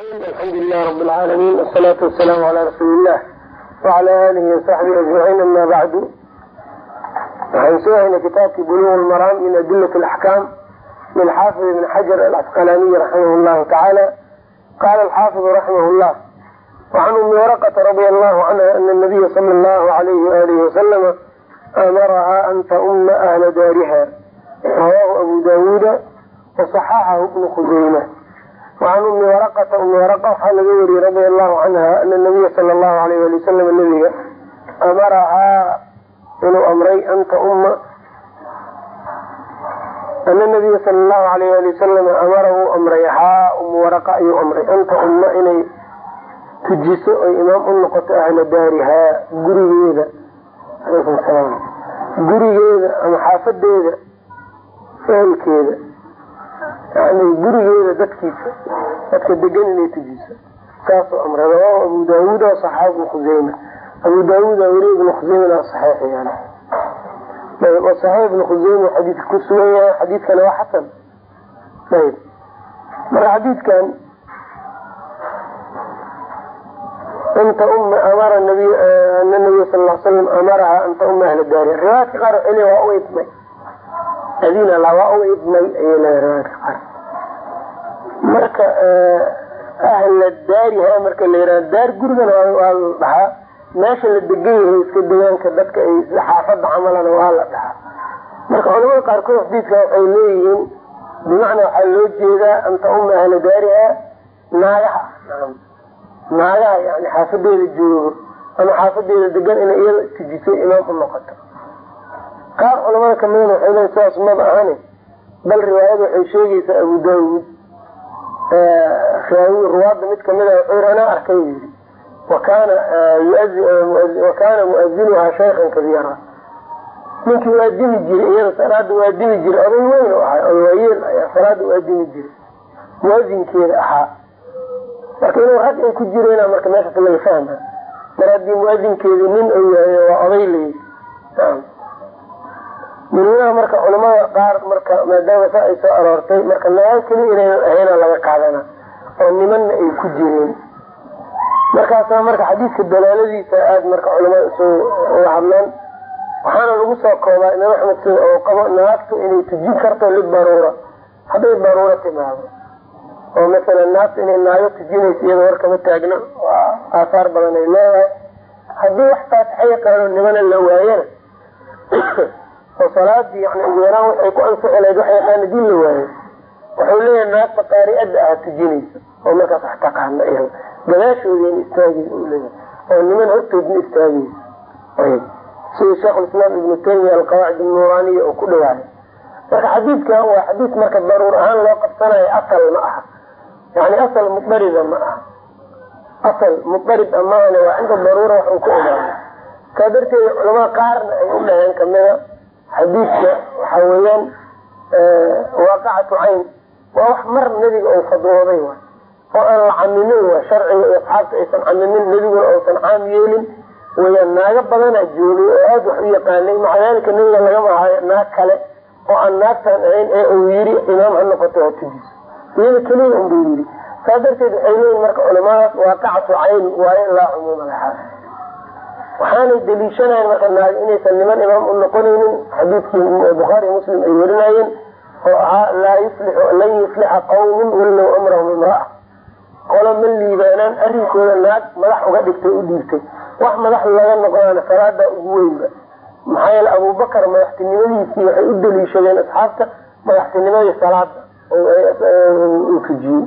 alxamdu lilah rab lcaalamiin asalaatu wasalaamu calaa rasuuli illah wacala aalihi wasaxbihi ajmaciin ama bacdu waxaan soo haynay kitaabkii buluq lmaraam min adilat alaxkaam lilxaafid ibn xajar alcasqalaaniyi raximah llahu tacaala qaala alxaafidu raximah llah wacan umi waraqata radia allahu canha ana nabiya sala allahu alayhi waalihi wasalama amarahaa an tauma ahla daariha rawaahu abu daawuuda wasaxaxahu ibnu khuseyma wacan umi waraqata umi waraqa waxaa laga wariyey radia allahu canha ana nabiya sala allahu alayh ali wasalam nabiga amarahaa inuu amray an tauma ana nabiya sala allahu alayh ali wasalam amara wuu amray haa umu waraqa ayuu amray an tauma inay tujiso oy imaam u noqoto ahla daarihaa gurigeeda alaykum salaam gurigeeda ama xaafadeeda yani gurigeeda dadkiisa dadka degan inay tujiso saasuu amray rawaahu abu daawuud oo saxaa ibnu khuseyma abu daawuud weli ibnu khuseymana saxiix yani ayb oo saxiix ibnu khuseyma xadiidka ku sugan yahay xadiidkana waa xasan. Ayb marka xadiidkan inta uma amara nabiy ana nabiya sal l slam amaraha anta uma ahla daari. Riwaayadka qaar waxay waa u idmay adina la waa u idmay ayay leeya riwaayadka qaar marka ahla daariha marka la yihahdo daar gurigana waa la dhahaa. Meesha la degan yahay iska degaanka dadka ay xaafada camalana waa la dhahaa. Marka culamada qaarkood xadiidka waxay leeyihiin bimacnaa waxaa loo jeedaa anta uma ahla daariha naagaha. Naagaha yani xaafadeeda joogo ama xaafadeeda degan inay iyada tujiso imaam u noqoto. Qaar culamada kamidana waxay leeyiin sidaas maba ahane bal riwaayada waxay sheegaysaa abu daawuud raawi ruwaada mid kamida wuxuu yiri anaa arkay yii wakana muadinuhaa shaykhan kabiira ninkii waadimi jiray iyada salaada waadimi jiray oday weyn ahay oo ayaa salaada waadimi jiray muadinkeeda ahaa marka inuu rag ay ku jireen marka meeshaas laga fahma mar haddii muadinkeedi nin u yahay waa oday layi muriyaha marka culamada qaar marka maadaama saa ay soo aroortay marka nagaan keli inaynan ahayna laga qaadana oo nimanna ay ku jireen. Markaasa marka xadiidka dalaaladiisa aada marka culamada uga hadlaan waxaana lagu soo koobaa imaam axmed sida oo qabo naagtu inay tujin karto libaruura hadday baruura timaado oo masalan naagtu inay naago tujinayso iyada warkama taagna. Waa aahaar badan ay leedahay. Haddii wax faatixo yaqaano nimana la waayana oo salaadii yani ugu yaraan waxay ku anfixi lahayd wax yaqaan haddii la waayo wuxuu leeyahay naagta qaariada ah tujinaysa oo markaas wax taqaana iyada gadaashoodan istaagaysa leeyahay oo niman hortoodna istaagaysa ayb sida sheekhulislaam ibnu taymiya alqawaacid nuuraaniya oo ku dhawaayo. Marka xadiidkan waa xadiid marka daruur ahaan loo qabsanayo asal ma aha. Yani asal mudarida ma aha. Asal mudarib amaana waa cinda daruura wax uu ku ogaano saa darteed culamada qaarna ay u dhaheen kamida xadiidka waxa weeyaan waaqacatu cayn. Waa wax mar nebiga uu fadwooday wa oo aan la camimin wa sharciga iyo asxaabta aysan camimin nebiguna uusan caam yeelin. Weyaan naago badana joogay oo aada wax u yaqaanay. Maca daalika nebiga lagama hayo naag kale oo aan naagtaan ahayn ee uu yiri imaam ha noqoto ha tujiso iyada keliya unbuu yiri saa darteed waxay leeyihiin marka culamadaas waaqacatu cayn waayo laa cumuuma lahaa waxaanay daliishanayan marka naag inaysan niman imaam u noqonaynin xadiidkii bukhaari muslim ay warinayeen oo ahaa laa yuflixu lan yuflixa qawmun wallow amrahum imraa qolo ma liibaanaan arrinkooda naag madax uga dhigtay u dhiibtay. Wax madax laga noqonaana salaada ugu weynba. Maxaa yeele abubakar madaxtinimadiisii waxay u daliishadeen asxaabta madaxtinimadii salaada tujiyey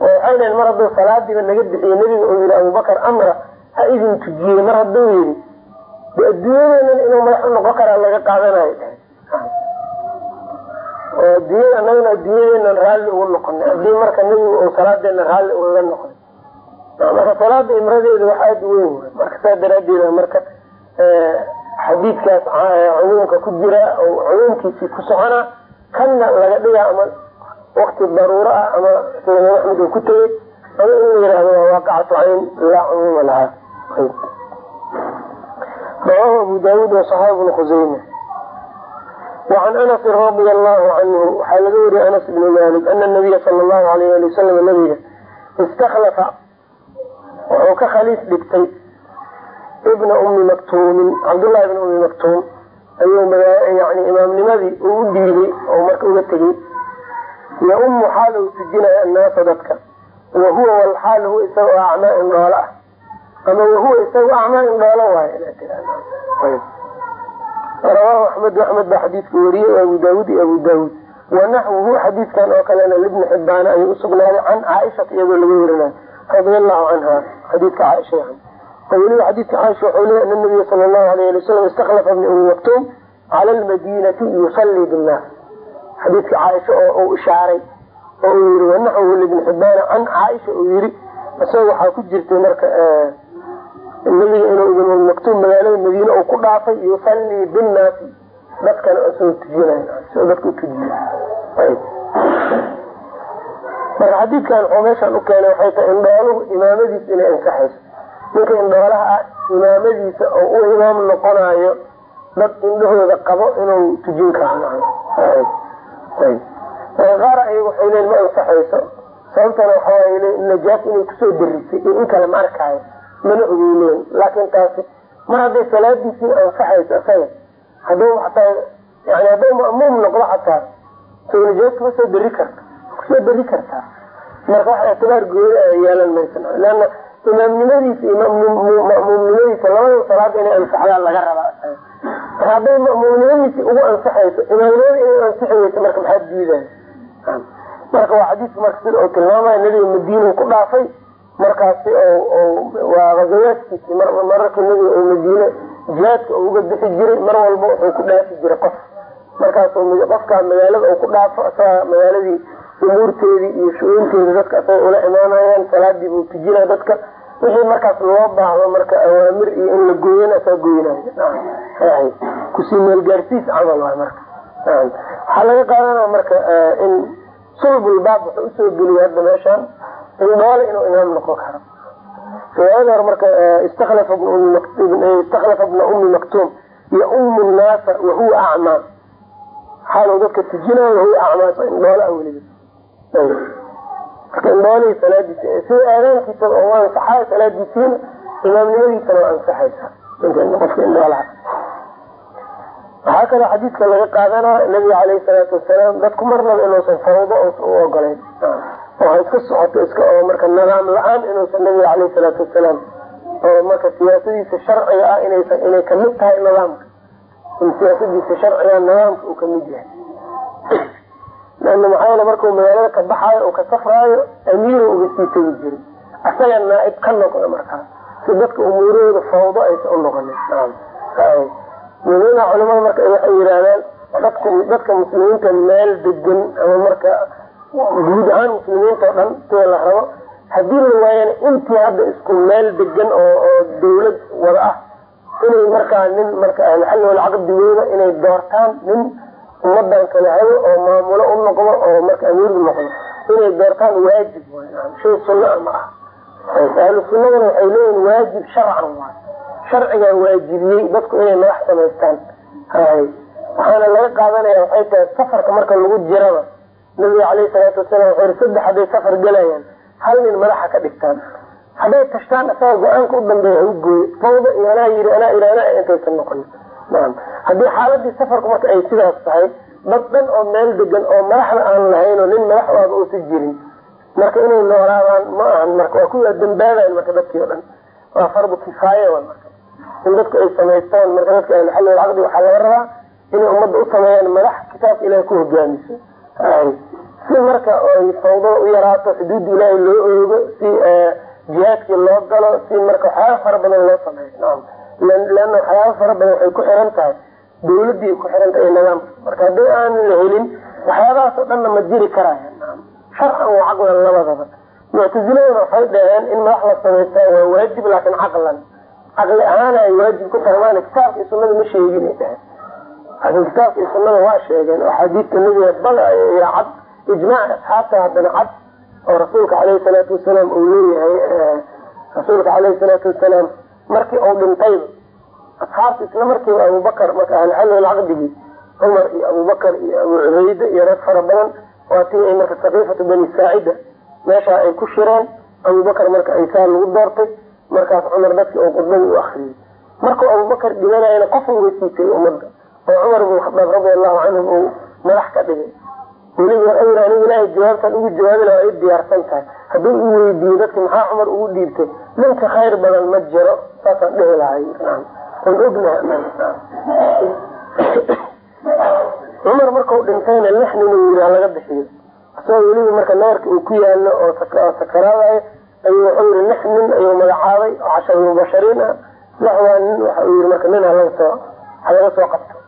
oo waxay dhaheen mar hadduu salaadiiba naga bixiye nebiga uu yihi abubakar amra ha idin tujiyey mar hadduu yidhi de adduunyadeena inuu madax u noqon karaa laga qaadanayo oo adduunyada anagana adduunyadeenan raalli ugu noqonay. Haddii marka nebigu uu salaadeena raalli ugaga noqday. Marka salaada imradeeda wax aada u weyn marka saa daraadeeda marka xadiidkaas cumuumka ku jira oo cumuumkiisii ku socona kanna laga dhigaa ama wakti daruuro ah ama sida axmed uu ku tegey ama in la yihahdo waa waaqacatu cayn laa cumuuma lahaa rawaahu abu daawuud wasaxaab ibnu khuseyma wacan anasin radia allahu canhu waxaa laga wariyay anas ibni malik ana nabiya sala allahu alayh ali wasalam nabiga istakhlafa wuxuu ka khaliif dhigtay ibna ummi maktuumin cabdullahi ibna ummi maktuum ayuu yani imaamnimadii uu u dhiibay oo marka uga tegey yaumu xaal uu tujinaya annaasa dadka wa huwa walxaal huwa isagoo acmaa in dhoolo ah ama wahuwa isagoo acmaa in dhoolo waayo rawaahu axmed axmed baa xadiidka wariyey abu daawud iyo abu daawud wanaxwuhu xadiidkan oo kalena libni xibbaana ayuu usugnaaday can caaishata iyadoo laga warinayo radia allahu canha xadiidka caaisha oo weliba xadiidka caaisha wuxuu leeya ana nabiya sala allahu alayh ali wasalam istakhlafa ibni umi maktuum cala almadinati yusallii binnaas xadiidka caaisha oo uu ishaaray oo uu yihi wanaxwuhu libni xibbaana can caaisha uu yihi isaga waxaa ku jirtay marka nabiga inuu ibn maktuum magaalada madiine uu ku dhaafay yusallii binnaasi. Dadkana isagoo tujinay dadka utujiye marka xadiidkan wuxuu meeshaan u keenay waxay tahay indhooluhu imaamadiisa inay ansaxayso. Ninka indhoolaha ah imaamadiisa oo u imaam noqonayo dad indhahooda qabo inuu tujin karo qaar ayaga waxay leeyiin ma ansaxayso. Sababtana waxawaay le najaas inay ku soo darisay iyo in kale ma arkaayo mana ogeyleen laakiin taasi mar hadday salaadiisii ansaxayso isaga haduu ataa yani hadduu ma'muum noqdo xataa soo najaas kuma soo dari karta ku soo dari kartaa marka wax ictibaar gooni a yeelan maysa leanna imaamnimadiisa iyo ma'muumnimadiisa labada salaada inay ansaxdaan laga rabaa. Marka hadday ma'muumnimadiisi ugu ansaxayso imaamnimada inay ansixi weyso marka maxaa diidaya marka waa xadiiska marka sida uu tilmaamaya nabiga madiina ku dhaafay markaasi waa azawaadkiisi mararkii nabiga oo madiine jihaadka uga bixi jiray mar walba wuxuu ku dhaafi jiray qof. Markaas qofkaa magaalada uu ku dhaafo isagaa magaaladii umuurteedii iyo shu-uunteeda dadka isaga ula imaanayaan salaadii buu tujina dadka. Wixii markaas loo baahdo marka awaamir iyo in la gooyana asaa goynayo ku sii meelgaarsiis camal waay marka. Waxaa laga qaadanaya marka in sulbulbaab wuxuu u soo geliya hadda meeshaan indhoole inuu imaam noqon karo. Riwaayada marka istakhlafa bna ummi maktuum iyo ummu naasa wahuwa acmaa xaal dadka tujinayo wahuwa acmaa indhoolaa weliba marka indhoolihii salaadiisa sida aadaankiisa oo ansaxayo salaadiisiina imaamnimadiisana waa ansaxaysa qofka indhoolaha waxaa kaloo xadiidka laga qaadanaya nabiga caleyhi salaatu wasalaam dadku marnaba inuusan fawdo u ogolayn oo iska socoto iska oo marka nidaam la'aan inuusan nabiga caleyhi salaatu wasalaam oo marka siyaasadiisa sharciga ah inaysan inay ka mid tahay nidaamka. In siyaasadiisa sharciga nidaamka uu ka mid yahay. Lana maxaa yeele markuu magaalada ka baxaayo uu ka safraayo amiiro uga sii tegi jiray. Asaga naaib ka noqda markaas si dadka umuurahooda fawdo aysan u noqonin muhiima culamada marka waxay yidhaahdaan dadku dadka muslimiinta meel degan ama marka guud ahaan muslimiinta oo dhan sida la rabo haddii la waayana intii hadda isku meel degan oo dawlad wada ah inay markaa nin marka ahluxalli walcaqdigooda inay doortaan nin ummadan kala hago oo maamulo u noqdo oo marka amiir noqdo inay doortaan waajib shay sunaa ma ah. Ahlu sunnadana waxay leeyihiin waajib sharcan waay sharcigaa waajibiyey dadku inay madax samaystaan. Waxaana laga qaadanaya waxay tahay safarka marka lagu jiraba nabiga caleyhi salaatu wasalaam wuxuu yiri saddex hadday safar gelayaan hal nin madaxa ka dhigtaan. Hadday tashtaan isaga go'aanka u dambeeya ha u gooyo fawda iyo anaa yiri anaa iri anaa intaysan noqonin haddii xaaladii safarku marka ay sidaas tahay dad dhan oo meel degan oo madaxda aan lahayn oo nin madax aaba uusan jirin marka inay noolaadaan ma ahan marka. Waa kuwaa dambaabayan marka dadkii o dhan. Waa fardu kifaaye wa marka. In dadku ay samaystaan marka dadka ahluxalli walcaqdi waxaa laga rabaa inay ummadda u sameeyaan madax kitaabka ilahay ku hogaamiso si marka ay fawdada u yaraato xuduudda ilaahay loo oogo si jihaadkii loo galo si marka waxyaaba fara badan loo sameeyo. Naam. Leanna waxyaaba fara badan waxay ku xiran tahay. Dawladii ku xiran tahay nidaamka. Marka haddii aan la helin waxyaabahaas dhanna ma jiri karaya sharcan waa caqlan labadaba. Muctasiladuna waxay dhaheen in madax la samaystaa waa waajib laakin caqlan. Caqli ahaan ay waajib ku tahay maana kitaabka iyo sunada ma sheegin ay dhaheen iyo sunada waa sheegeen oo xadiidka nabiga bada iyo cad ijmaac asxaabta haddana cad oo rasuulka caleyhi salaatu wasalaam uu leeyahay rasuulka caleyhi salaatu wasalaam markii uu dhintayba asxaabta isla markiiba abubakar marka ahluxalli walcaqdigii cumar iyo abubakar iyo abu cubayde iyo rag fara badan waa tii ay marka saqiifatu bani saacida meeshaa ay ku shireen. Abubakar marka aysaa lagu doortay markaas cumar dadkii oo khudbadii u akriyay markuu abubakar dhimanayana qof uga siitay ummadda oo cumar ibn khadaab radi allahu canhum uu madax ka dhigay. Weliba waxau yii anigu jawaabtaan ugu jawaabi laha ay diyaarsan tahay hadduu i weydiiyo dadki maxaa cumar ugu dhiibtay? Ninka khayr badan ma jiro saasaan dhihi lahay on ognahay cumar markau dhintayna lix nin uu yii halaga bixiyo. Isagoo weliba marka naarka uu ku yaalo oo sakaraadayo ayuu wuxuu yii lix nin ayuu magacaabay oo casharulbashariin ah. Lixdaa nin waxa uu yii marka nin halaga soo halaga soo qabto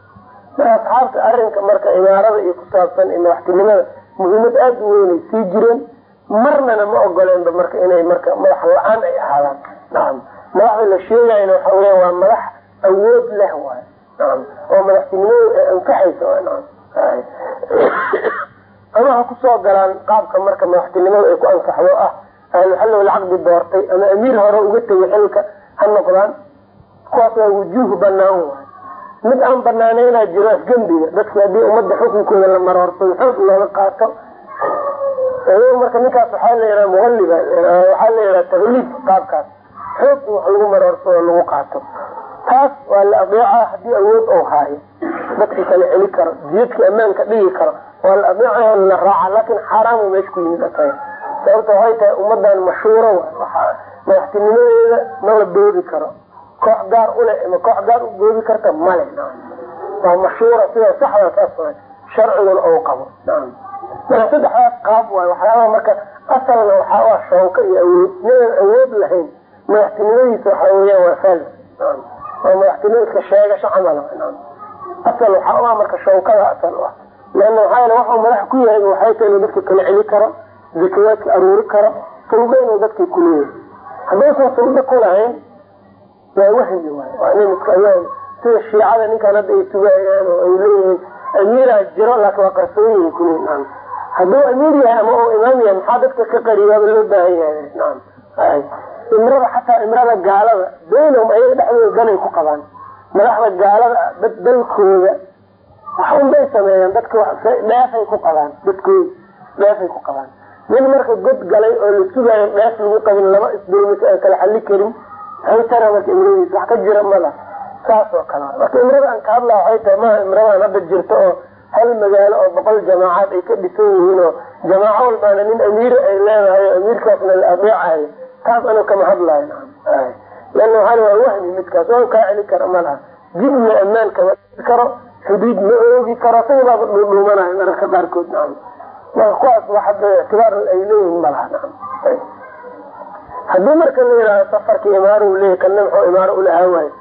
asxaabta arrinka marka imaarada iyo ku saabsan iyo madaxtinimada muhiimad aada u weynay sii jireen marnana ma ogoleenba marka inay marka madax la'aan ay ahaadaan. Nacam madaxda la sheegayna waxa weya waa madax awood leh waay. Nacam oo madaxtinimada ay ankaxaysa nacam ama ha ku soo galaan qaabka marka madaxtinimada ay ku ankaxdo ah ahluxallow lacaqdi doortay ama amiir hore uga tegay xilka ha noqdaan kuwaas waa wujuuh banaan waay mid aan banaanaynaa jiro afgembiga dadki haddii ummadda xukunkooda la maroorsado xoog looga qaato. Marka ninkaas waxaa la yidhaha muqaliba waxaa la yidhaha tagliib qaabkaas. Xoog wax lagu maroorsado lagu qaato. Taas waa la adeeca haddii awood ou haayo. Dadkii kala celi karo jiyadkii ammaanka dhigi karo waa la adeeca la raaca laakin xaaraamu meesha ku yimid atay sababta waxay tahay ummadan mashhuuro madaxtinimadeeda ma la boodi karo koox gaar ule ama koox gaar u boodi karta male waa mashhuura sida saxda saas sharciguna ou qabo. Marka saddexdaas qaab waay waxyaabaha marka asalna waxaa shawka iyo awood. Inaan awood lahayn madaxtinimadiisa waxa weyaan waa falis waa madaxtinimo iska sheegasho camal. Asal waxaa ah marka shawkada asal u ah. Leana yele waxuu madax ku yahay waxay tahay dadka kala celi karo zakawaadka aruuri karo suldo inuu dadkii kuleeyahay haddaysan suldo ku lahayn waa wahmi sida shiicada ninkaan hadda ay sugayaan oo ay leeyihiin amiiraa jiro laakin waa qarsoonyihin kuleeyi nacam hadduu amiir yahay ama uu imaam yahay maxaa dadka ka qariibaaba loo baahan yahay? Nacam imrada xataa imrada gaalada baynahum ayaga dhexdooda danay ku qabaan. Madaxda gaalada dad dalkooda wax un bay sameeyaan. Dadka dheefay ku qabaan. Dadkooda dheefay ku qabaan. Nin marka god galay oo la sugaayo dheef lagu qabin laba isdulmis aan kala xali karin maxay tara marka imradiis wax ka jira mala saas oo kale. Marka imrada aan ka hadlaa waxay tahay maha imradaan hadda jirto oo hal magaalo oo boqol jamaacaad ay ka dhisan yihiin oo jamaaco walbaana nin amiira ay leedahay oo amiirkaasna la adeecayo. Taas anu kama hadlayo leana waxaa waa wahmi midkaas waa kaa celi kara ma laha. Dibna ammaan kama karo xuduud ma oogi karo sidabaaba dhuudhuumanayo mararka qaarkood. Nacam marka kuwaas wax hadda ictibaar ay leeyihiin ma laha. Nacam haddii marka la yidhahdo safarka imaaro u leeyahy kana muxuu imaaro ulahaa waayo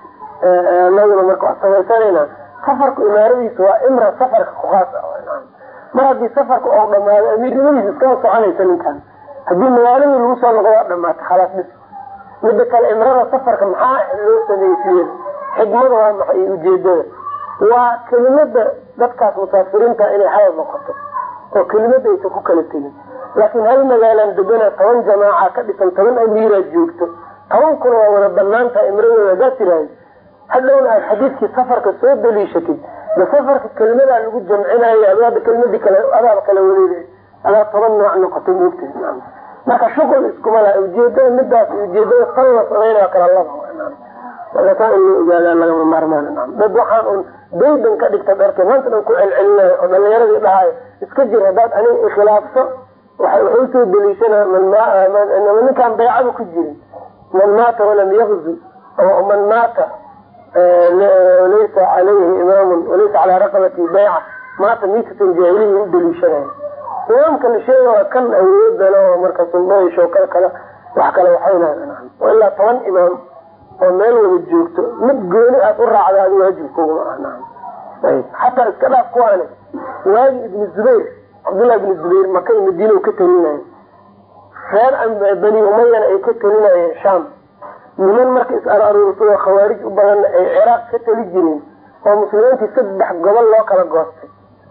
anaguna marka wax samaysanayna safarku imaaradiisa waa imra safarka kukhaas ah mar haddii safarka ou dhamaado amiirnimadiisa iskama soconaysa ninkan haddii magaaladii lagu soo noqdo waa dhamaata khalaas bis mida kale imrada safarka maxaa loo sideeda xikmada waa maxay iyo ujeedada waa kelimada dadkaas musaafiriinta inay hadal noqoto oo kelimada aysan ku kala tegin laakiin hal magaalaan degana toban jamaaca ka dhisan toban amiiraa joogto. Tobankuna waa wada bannaan tahay imradooda hadaad tiraahda hadhowna aad xadiidkii safarka soo daliishatid. De safarka kelimadaa lagu jamcinayo ad hadda kelimadii kale adaaba kala wareeg adaa toban nooc noqotay moogta marka shuqul iskuma laha ujeedada midaas ujeedada san la sameynaya kala laba in loo ogaadaa lagama maarmaan dad waxaan un daydan ka dhigta dharke maanta dhan ku celcelinayo oo dhalinyaradii dhahayo iska jir haddaad aniga ikhilaafso waxay u soo daliishana man ninkaan baycada ku jirin. Man maata walam yakzu man maata laysa calayhi imaamun walaysa calaa raqabati bayca maata miitatan jaahiliya u daliishanayo imaamka la sheega waa kan awoodana oo marka suldo shookada kale wax kale waxaynahan ilaa toban imaam oo meel wada joogto. Mid gooni aad u raacda adi waajibkuguma ah xataa iska dhaaf kuwaane waagi ibnu zubayr cabdullahi ibnu zubayr maka iyo madiina ka talinayo reer bani umayana ay ka talinayeen sham niman marka is araruursadoo khawaarij u badanna ay ciraaq ka tali jireen oo muslimiintii saddex gobol loo kala goostay.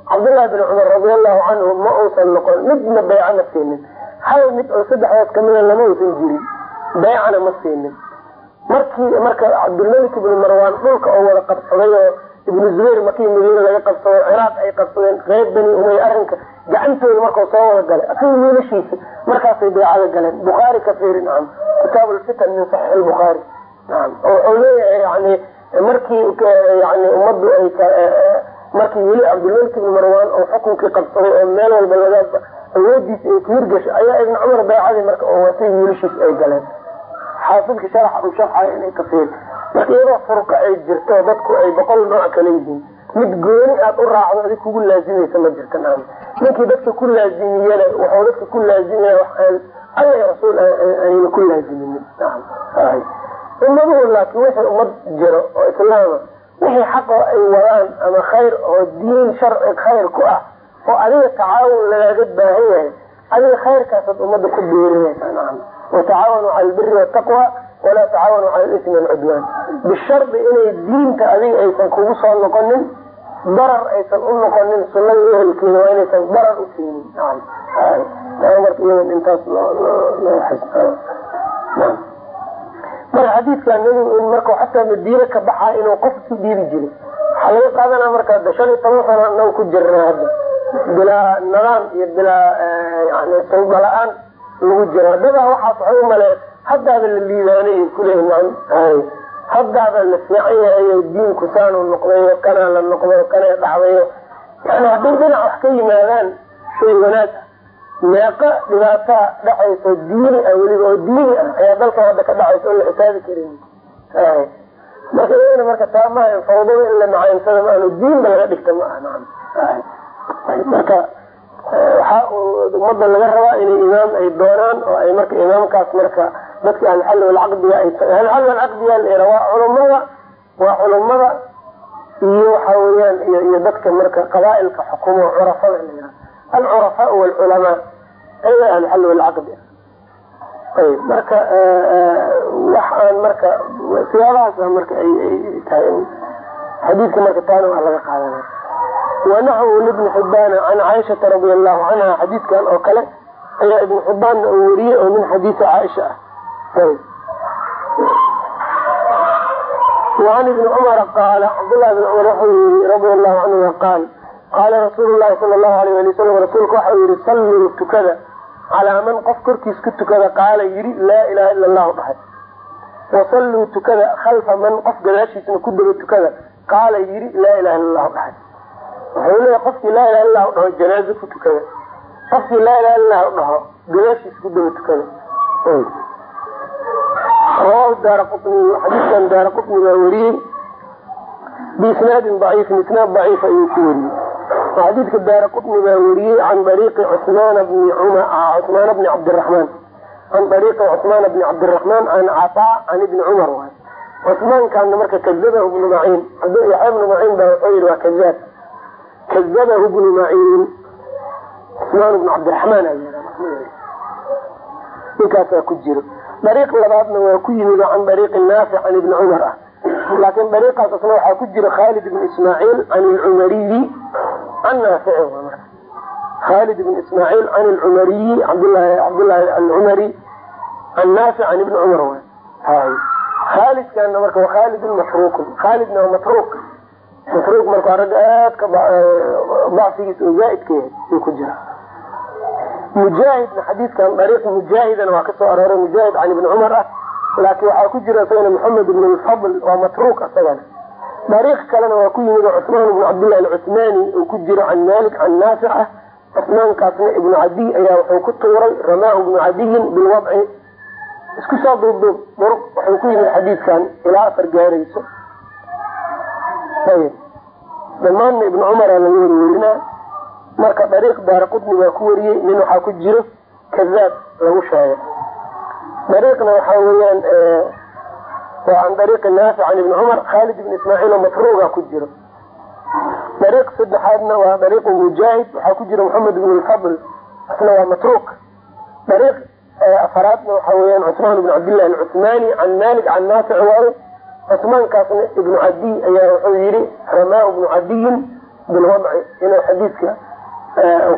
Cabdullahi bin cumar radiallahu canhu ma uusan noqon midna baycana siinin. Hal mid oo saddexdaas kamida lama uusan jirin baycana ma siinin. Markii marka cabdulmalik ibnu marwaan dhulka oo wada qabsaday oo ibnu zubayr markii madiina laga qabsado ciraaq ay qabsadeen reer bani umay arrinka gacantooda markau soo wada galay asaga wiilashiisa markaasay beecada galeen. Bukhaari ka fiiri nacam kitaab lfitan min saxiix lbukhaari nacam wuxuu leeyahay yani markii yani ummaddu ay markii weli cabdilmalik ibni marwan oo xukunkii qabsaday oo meel walba laga awoodiisa ay kuhirgashay ayaa ibn cumar beecadii marka oo watay wiilashiis ay galeen. Xaafidka sharaxa uu sharxayo inay ka fiir marka iyadoo furqa ay jirto dadku ay boqol nooc kala yihiin mid gooni aad u raacdo adig kugu laazimaysa ma jirta ninkii dadka ku laazimiyana wuxuu dadka ku laazimaya wax alla rasuul ayna ku laaziminin ummaduhu laakiin wixii ummad jiro oo islaama wixii xaqoo ay wadaan ama khayr oo diin sharci khayr ku ah oo adiga tacaawun lagaaga baahan yahay adiga khayrkaasaad ummadda ku beerinaysaa watacaawanuu cala albiri wataqwa walaa tacaawanuu cala alismi walcudwaan bishardi inay diinta adiga aysan kugu soo noqonin darar aysan u noqonin sunada ehelkeeda waa inaysan darar u siinin nacam marka marka xadiidka nabigu in markau xataa madiine ka baxaa inuu qof si dhiiri jiray waxaa laga qaadanaa marka shan iyo toban sano anaga ku jirnaa hadda bilaa nidaam iyo bilaa yani sulda la'aan lagu jira dadaa waxaas waxay u maleen haddaaba la liibaanay nacam haddaaba la fiican yahayo diinku saanu noqdayo kanaa la noqdo kanaa dhacdayo. Yani hadday dhinac wax ka yimaadaan shay wanaag meeqa dhibaataa dhacayso diini ah weliba oo diini ah ayaa dalka hadda ka dhacaysa oo la xisaabi karin. Marka iyagana marka taa maaha fawdada in la macaynsada maano diinba laga dhigta ma aha nacam marka waxaa ummadda laga rabaa inay imaam ay doonaan oo ay marka imaamkaas marka dadka ahlxal walcaqdiga ahlxal walcaqdiga la waa culumada waa culumada iyo waxa weyaan iyo dadka marka qabaailka xukumo curafada la alcurafaa wlculamaa ayaga ahlxal walcaqdi ayb marka wax aan marka siyaabahaas marka ay tahay. Xadiidka marka taana waa laga qaadanaya wanaxwu libni xibaana can caaishata radi allahu canha xadiidkan oo kale ayaa ibn xibaanna uu weriyey oo min xadiisi caaisha ah. وعn ibni cmara qaala cabdllahi bn cumar wuxuu yii radi allahu canhuma qaal qaala rasuulu lahi sal lahu alayh ali wasalam rasuulku waxau yihi salluu tukada calaa man qof korkiis ku tukada qaala yidhi laa ilaha ila allahu dhahay. Wasalluu tukada khalfa man qof gadaashiisna ku daba tukada qaala yidhi laa ilaha illa allahu dhahay wuxuu leeya qofkii laa ilaha illahu dhaho janaazo ku tukada. Qofkii laa ilaha illahu dhaho gadaashiis ku daba tukada. Rawahu daara qutniy xadiidkan daara qutni baa weriyey biisnaadin daciifin isnaad daciif ayuu ku weriyey xadiidka daara qutni baa weriyey can ariiqi cusmaan bni cusmaan bni cabdiraxmaan. Can ariiqi cusmaan bni cabdiraxmaan can cataa can ibni cumar waay. Cusmaankaana marka kadabahu bnu maciin yaxya bnu maciin baa wuxuu yihi waa kadaab kadabahu bnu maciin cusmaan bnu cabdiraxmaan ninkaasaa ku jiro dariiq labaadna waa ku yimid oo can dariiqi naafic can ibni cumar ah laakiin dariiqaas asna waxaa ku jira khaalid ibn ismaaciil can ilcumariyi can naaficin khaalid ibn ismaaciil can ilcumariyi cabdlahi alcumari can naafic can ibni cumar khaalidkana marka waa khaalidun matruukun khaalidna waa matruuk matruuk marka waa ragga aad ka dacfigiisa oo zaaidka yahay uu ku jira. Mujaahidna xadiidkan dariiq mujaahidana waa ka soo arooray mujaahid can ibni cumar ah. Laakiin waxaa ku jira isagana maxamed ibn lfadl waa matruuk isagana dariiq kalena waa ku yimid oo cusmaan ibnu cabdillahi alcuthmaani uu ku jiro can malik can naafic ah. Cusmaankaasna ibnu cadiy ayaa wuxuu ku tuuray ramaahu ibnu cadiyin bilwadci. Isku soo duubduub duruq wuxuu ku yimid xadiidkan ilaa afar gaarayso dhammaanna ibnu cumara laga werwerinaa marka dariiq daara qutni baa ku wariyey nin waxaa ku jiro kadaab lagu sheegay. Dariiqna waxaa weeyaan waa can dariiqi naafic can ibni cumar khaalid ibn ismaaciil oo matruuga ku jiro. Dariiq saddexaadna waa dariiqu mujaahid waxaa ku jira maxamed ibn lfadl isna waa matruuk dariiq afaraadna waxaa weyaan cusmaan ibn cabdillahi alcuthmaani can malik can naafic waaye cusmaankaasna ibnu cadiy ayaa wuxuu yihi ramaa ibnu cadiyin bilwadci inuu xadiidka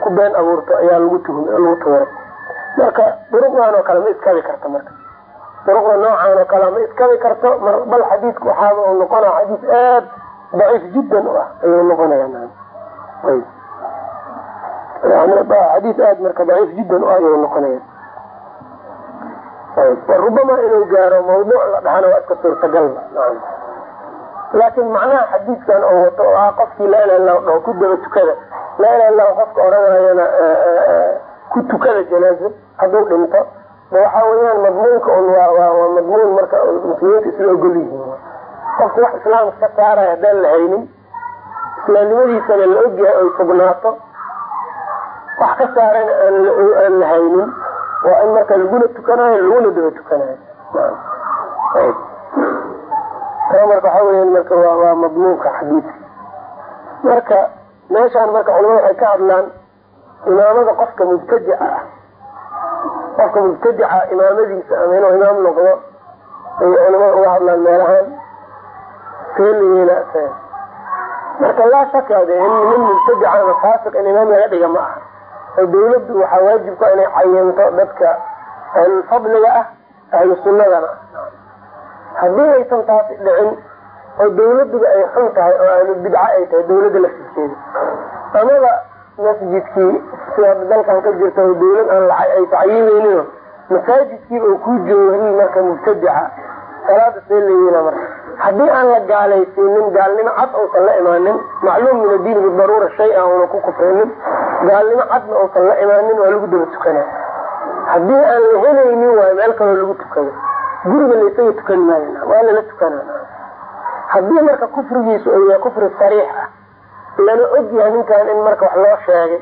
ku been abuurto ayaa lagu tuuray. Marka duruqdan oo kale ma iskabi karto marka. Duruqda noocaan oo kale ma iskabi karto bal xadiidku waxaaba uu noqonaa xadiis aad daciif jiddan u ah ayuu noqonaya xadiis aada marka daciif jiddan u ayuu noqonaya rubama inuu gaaro mawduuc la dhahana waa iska suurtagal. Laakiin macnaha xadiidkan oo wato oo ah qofkii laa ilaha illah dhaho ku daba tukada. Laa ilaha illah qofka odhanayana ku tukada janaazo hadduu dhinto. Waxa weyaan madmuunka un waa madmuun marka muslimiinta isla ogol yihiin. Qofka wax islaamka ka saaraya haddaan la haynin islaamnimadiisana la ogyahay oy sugnaato wax ka saarana aan la haynin waa in marka laguna tukanayo laguna daba tukanayo taa marka waxa weya marka waa madmuunka xadiidka. Marka meeshaan marka culamada waxay ka hadlaan imaamada qofka mubtadica ah. Qofka mubtadica imaamadiisa ama inuu imaam noqdo ay culamada uga hadlaan meelahaan seeligeena marka laa shaka de in nin mubtadica ama faasiq in imaam laga dhiga ma aha oo dawladdu waxaa waajibka inay cayinto dadka ahlulfadliga ah ahlu sunnadana. Haddii aysan taasi dhicin oo dawladuba ay xun tahay oo ahlu bidca ay tahay dawladda laftirkeeda amaba masjidkii sida dalkan ka jirta oo dawlad aan ay tacyiimeynino masaajidkii oo ku jooga nin marka mubtadica salaada see layeela marka haddii aan la gaalaysiinin gaalnimo cad uusan la imaanin macluum min adiin bidaruura shay a una ku kufrinin gaalnimo cadna uusan la imaanin waa lagu daba tukana haddii aan la helaynin waa meel kaloo lagu tukado guriga la isaga tukan maayo waa lala tukana haddii marka kufrigiisu uu yahay kufri sariix ah lana ogyahay ninkan in marka wax loo sheegay.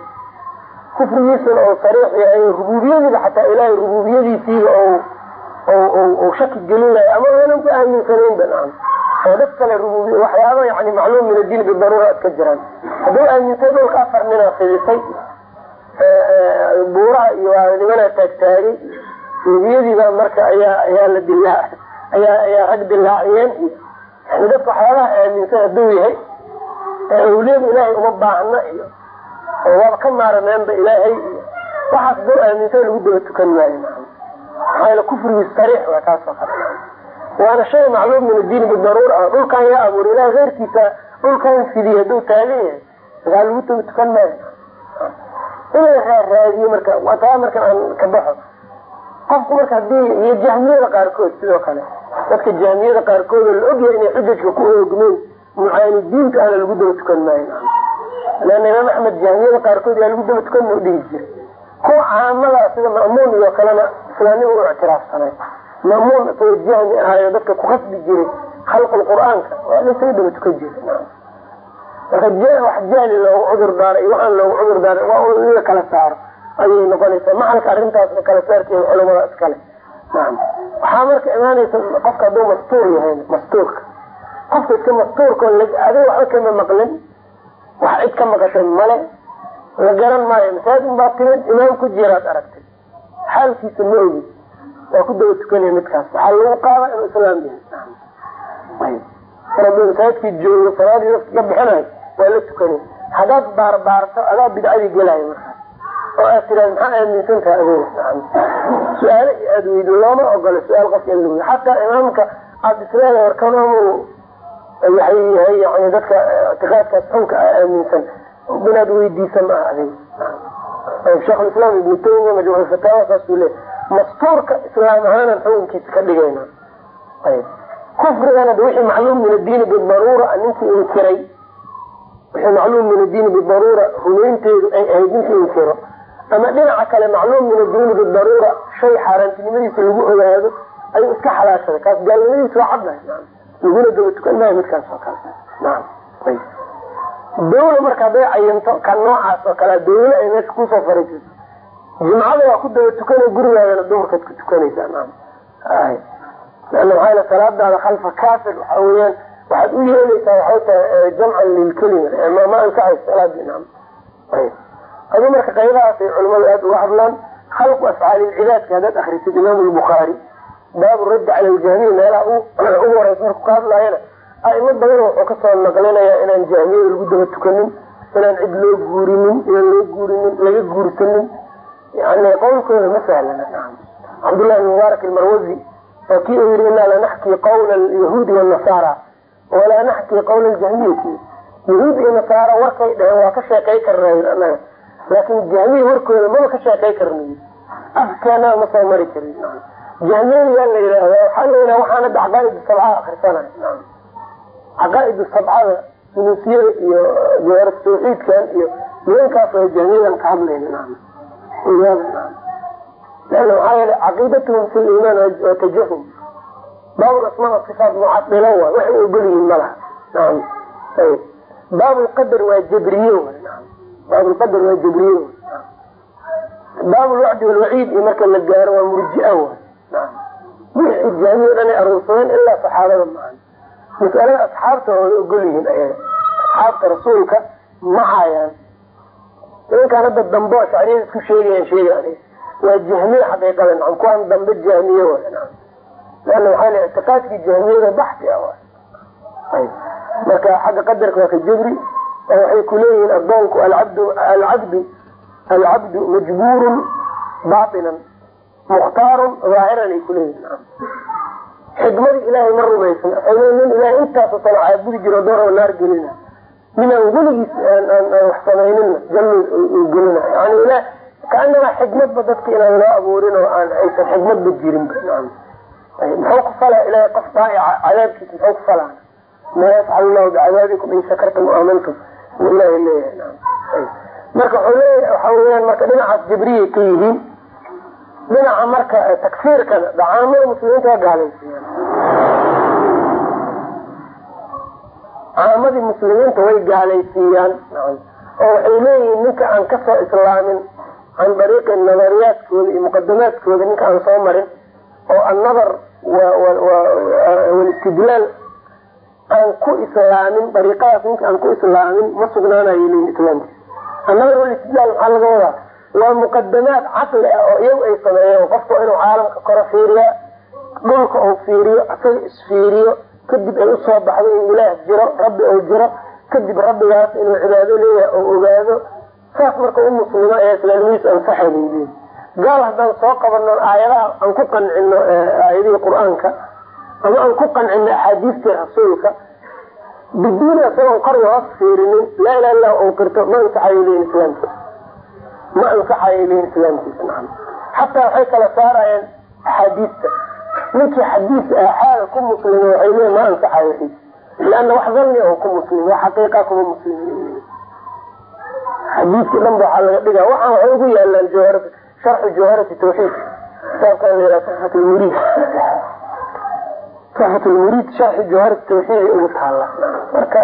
Kufrigiisuna uu sariix yahay rububiyadiiba xataa ilaahay rububiyadiisiiba shaki gelinayo ama aanan ku aaminsanayn ba nacam oo dad kale rububiy waxyaaba yani macluum min adiin bidaruura ad ka jiraan. Hadduu aamintay dhulka afar ninaa fidisay buuraha iyo nimanaa taagtaagay rububiyadiiba marka ayaa ayaa la dilaa ayaa ayaa rag dilaaciyeen. Iyo dadka waxyaabaha aaminsan hadduu yahay awliyada ilaahay uma baahna iyo waaba ka maaraneenba ilaahay. Iyo waxaas hadduu aaminsan lagu daba tukan maayo maxaa kufrigiis sariix waa kaasoo kale waana shay macluum min adiin bidaruur ah dhulkan yaa abuur ilaah keyrkiisa dhulkan fidiy hadduu taagan yahay makaa lagu daba tukan maayo in la raaraadiyo marka taa marka aan ka baxo qofku marka haddii iyo jahmiyada qaarkood sidoo kale dadka jahmiyada qaarkood oo la ogyahay inay xujajka ku oogmeen mucaanidiinta ahna lagu daba tukan maayo leanna imaam axmed jahmiyada qaarkood yaa lagu daba tukan ma dhihi jira kuwa caamada sida ma'muun iyo kalena islaamnima u ictiraafsanay ma'muun isagoo jahmi ahaayo dadka ku khasbi jiray khalqul qur'aanka waa daba tukan jira marka wax jahli loogu cudur daara iyo waxaan loogu cudur daara waa un la kala saaro. Ayay noqonaysaa maxalka arrintaasna kala saarkeeda culamada iskale naam. Waxaa marka imaanaysa qofka hadduu mastuur yahay mastuurka. Qofka iska mastuurka adiga waxba kama maqlin wax cid ka maqashay male la garan maayo masaajin baa timid imaam ku jiraad aragtay xaalkiisa ma ogi waa ku daba tukanaya midkaas waxaa lagu qaada inuu islaam yahay. Maradu masaajidkii joogo salaadii dadka ka bixinayo waa la tukanay. Haddaad baarbaarto adaa bidcadii gelayo markaas oo aad tiraad maxaa aaminsantaha adeega su'aale iyo aada weydo looma ogolo su'aal qofka in lawy xataa imaamka aada isleedahay warkanoomu waxay yahay yani dadka ictiqaadkaas xunka a aaminsan inaad weydiisa ma aha adiga sheekhulislaam ibnu taymiya majmuuc fataawa saasuu leey mastuurka islaam ahaanan xukunkiisa ka dhigayna. Ayb kufrigana wixii macluum min adiini bidaruura ninkii inkiray wixii macluum min adiini bidaruura rumaynteedu ay ahayd ninkii inkiro ama dhinaca kale macluum min adiini bidaruura shay xaaraantinimadiisa lagu ogaado ayuu iska xalaashaday. Kaas gaalnimadiisa waa caddahay laguna daba tukan maayo midkaas oo kale. Naam dawla marka hadday cayinto kan noocaas oo kale dawla ay meesha ku soo fariisiso jimcada waa ku daba tukana gurigaadana duhurkaad ku tukanaysaa naam. Lana maxaa salaadaada khalfa kaafir waxa weyaan waxaad u yeelaysaa waxay tahay jamcan lilkelima ma ansaxay salaadii naam. Adu marka qaybahaas ay culamadu aada uga hadlaan khalqu afcaali lcibaadka haddaad akrisid imaam lbukhaari baabu raddi cala ljahmiya meelaha ugu horeysa marku ka hadlaayana aimo badan wuxuu ka soo naqlinaya inaan jahmiyada lagu daba tukanin inaan cid loo guurinin inaan loo guurinin laga guursanin. Yani qowlkooda ma sahlana cabdullahi bn mubaarak almarwazi oo kii uu yihi inaa lanaxkii qawla yahuudi wanasaara walaa naxkii qawla ljahmiyati yahuud iyo nasaara warkay dheheen waa ka sheekay karnaa anaga laakin jahmiya warkooda maba ka sheekay karna afkeena ma soo mari karin jahmiyada yaa la yidhaahda waxaa la yidhaha waxaan hadda caqaaid sabcada akrisanay caqaaid sabcada sunuusiyada iyo tawxiidkan iyo nimankaas jahmiyadan ka hadlayna lana maxaa yeele caqiidatahum fi liimaan waa tajahum baabul asmaa sifaat mucadilo waay waxay ogol yihiin malaha naam. Ayb baabulqadar waa jabriye baabulqadar waa jabriye waay baabulwacdi walwaciid iyo marka la gaaro waa murjia naam. Wixii jaamiya o dhan ay aruursadeen ilaa saxaabada maahan masalada asxaabta way ogol yihiin ayaga asxaabta rasuulka ma hayaan. Nimankaan hadda dambe shacriyada isku sheegayaan sheegaan waa jahmiye xaqiiqada nacam kuwaan dambe jahmiye waay nacam. Leanna waxaa la ictiqaadkii jahmiyada baxsi ah marka xagga qadarka waa ka jabri oo waxay kuleeyihiin adoonku alabdu alcabdu alcabdu majbuurun baatinan mukhtaarun dhaahiran ay kuleeyihin xikmadii ilaahay ma rumaysan waxay nin ilahay intaasoo sano caabudi jiro dooraba naar gelina. Ninaan weligiis aan wax samaynina jannu gelina. Yani ila kaanama xikmadba dadka inaan loo abuurin oo aan aysan xikmadba nacam muxuu ku falaa ilahay qof daaica cadaabkiisa muxuu ku falaa? Ma yafcal llahu bicadaabikum in shakartum aamantum ma ilahay leeyahay marka wuxuu leeyahay waxa weyaan marka dhinacaas jibriyay ka yihiin dhinaca marka takfiirkana dacaamada muslimiinta waa gaalaysiiyaan caamadii muslimiinta way gaalaysiiyaan. Oo waxay leeyihiin ninka aan ka soo islaamin can dariiqi nadariyaadkooda iyo muqadamaadkooda ninka aan soo marin oo annadar walistidlaal aan ku islaamin dariiqadaas ninka aan ku islaamin ma sugnaanayo leyin islaamkiisa annadar walistidlaal maxaa laga wadaa waa muqadamaad caqli ah oo iyagu ay sameeyeen qofka inuu caalamka koro fiiriya dhulka uu fiiriyo asaga isfiiriyo kadib ay u soo baxdo in ilaah jiro rabbi uu jiro kadib rabbigaas inuu cibaado leeyahay oo ogaado. Saas marka u muslimo ee islaamadiis ansaxayl gaal haddaan soo qabano aayadaha aan ku qancino aayadihii qur'aanka ama aan ku qancino axaadiistii rasuulka biduuni isagoon qarga hoos fiirinin laa ilaha illah uu qirto ma ansaxayo leyin islaamkiisa ma leyin islaamkiisa nacam. Xataa waxay kala saarayeen axaadiista. Ninkii xadiis aaxaada ku muslima waxay leeyiin ma ansaxayo leanna wax dalni oo ku muslim wax xaqiiqa kuma muslimin. Xadiiskii dhan ba waxaa laga dhiga waxaan waxay ugu yaalaan sharxu jawharati tawxiid. Kitaabkan la yidhaha saxfat lmuriid saxfat lmuriid sharxi jawharati tawxiid ay ugu taalla. Marka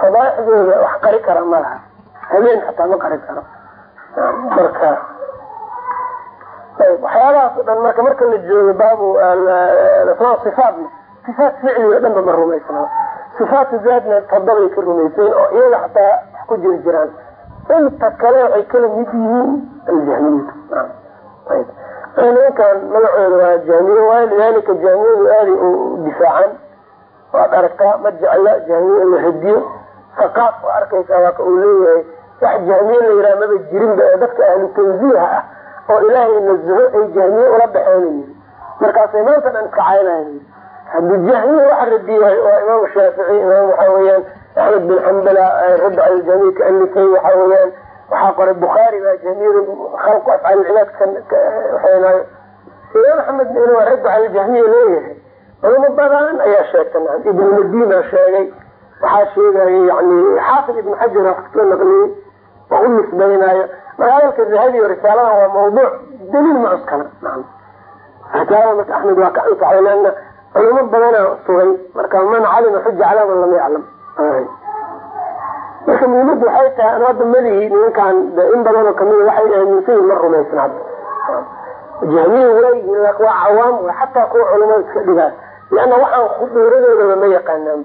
fadaaixdooda wax qari kara ma laha. Habeen xataa ma qari karo marka ayb waxyaabahaas o dhan marka marka la joogo baabu asmaa sifaatna sifaat ficliga o dhan ma rumaysna sifaatu zaadna todobay ka rumaysayn oo iyaga xataa wax ku jiri jiraan. Inta kale waxay kala mid yihiin aljahmiyatu. Ayb. Nimankan magacooda waa jahmiye waayo lidaalika jahmiyadu aaday u difaacan waad aragtaa ma jecla jahmiye la radiyo saqaaf oo arkaysa waa ka uu leeyahay wax jahmiye la yidhaha maba jirinba ee dadka ahlu tanziiha ah oo ilaahay nazaho ay jahmiye ula baxeenayiin markaasay maanta dhan iska caynayan haddii jahmiye waxa radiye waa imaam shaafici imaam waxaa weyaan axmed bin xambala radd cala jahmiye ka alifay waxa weyaan waxaa qoray bukhaari baa jahmiyada khalqu afcaal cibaad waxaynayo imaam axmed inuu radd cala jahmiye leeyahay culamo badan ayaa sheegta naam ibnu madina sheegay. Waxaa sheegaya yani xaafid ibn xajar wax ka soo naqliyey oo u nisbaynayo marka hadalka risaalada waa mawduuc daliil ma cuskana. Risaalada marka axmed waa ka ansaxay leana culamo badana sugay. Marka man calima xuja calaa man lam yaclam. Marka muhimadu waxay tahay an hadda malihi nimankan in badanoo kamida waxay aaminsayiin ma rumaysan hadda jahmiya waayihiin waa cawaam xataa kuwa culamada iska dhigaan. Leanna waxaan khuduuradoodaba ma yaqaanaan.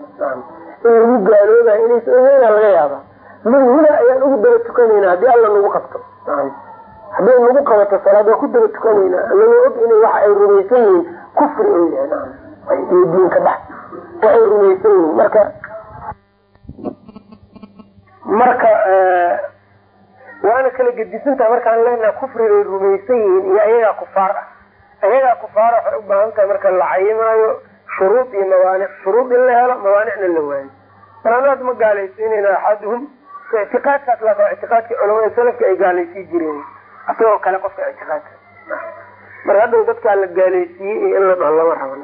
In lagu gaaloobayo inaysa ogeyna laga yaaba min huna ayaan ugu daba tukanayna haddii alla nagu qabto. Hadday nagu qabato salaad waa ku daba tukanaynaa anagoo og inay waxa ay rumaysan yihiin kufri oo yahay iyo diinka bax. Waxay rumaysan yihiin. Marka marka waana kala gedisantaha markaan leenaha kufrigay rumaysan yihiin iyo ayagaa kufaar ah. Ayagaa kufaara waxay u baahan tahay marka la cayimaayo shuruud iyo mawaanic. Shuruud in la helo mawaanicna la waayo. Maranaad ma gaalaysiinayna axaduhum ictiqaadkaas laa ictiqaadkii culamada salafka ay gaalaysiin jireen. Asagoo kale qofka ictiqaadka. Marka hadhow dadkaa la gaalaysiiyey iyo in la dhaho lama rabo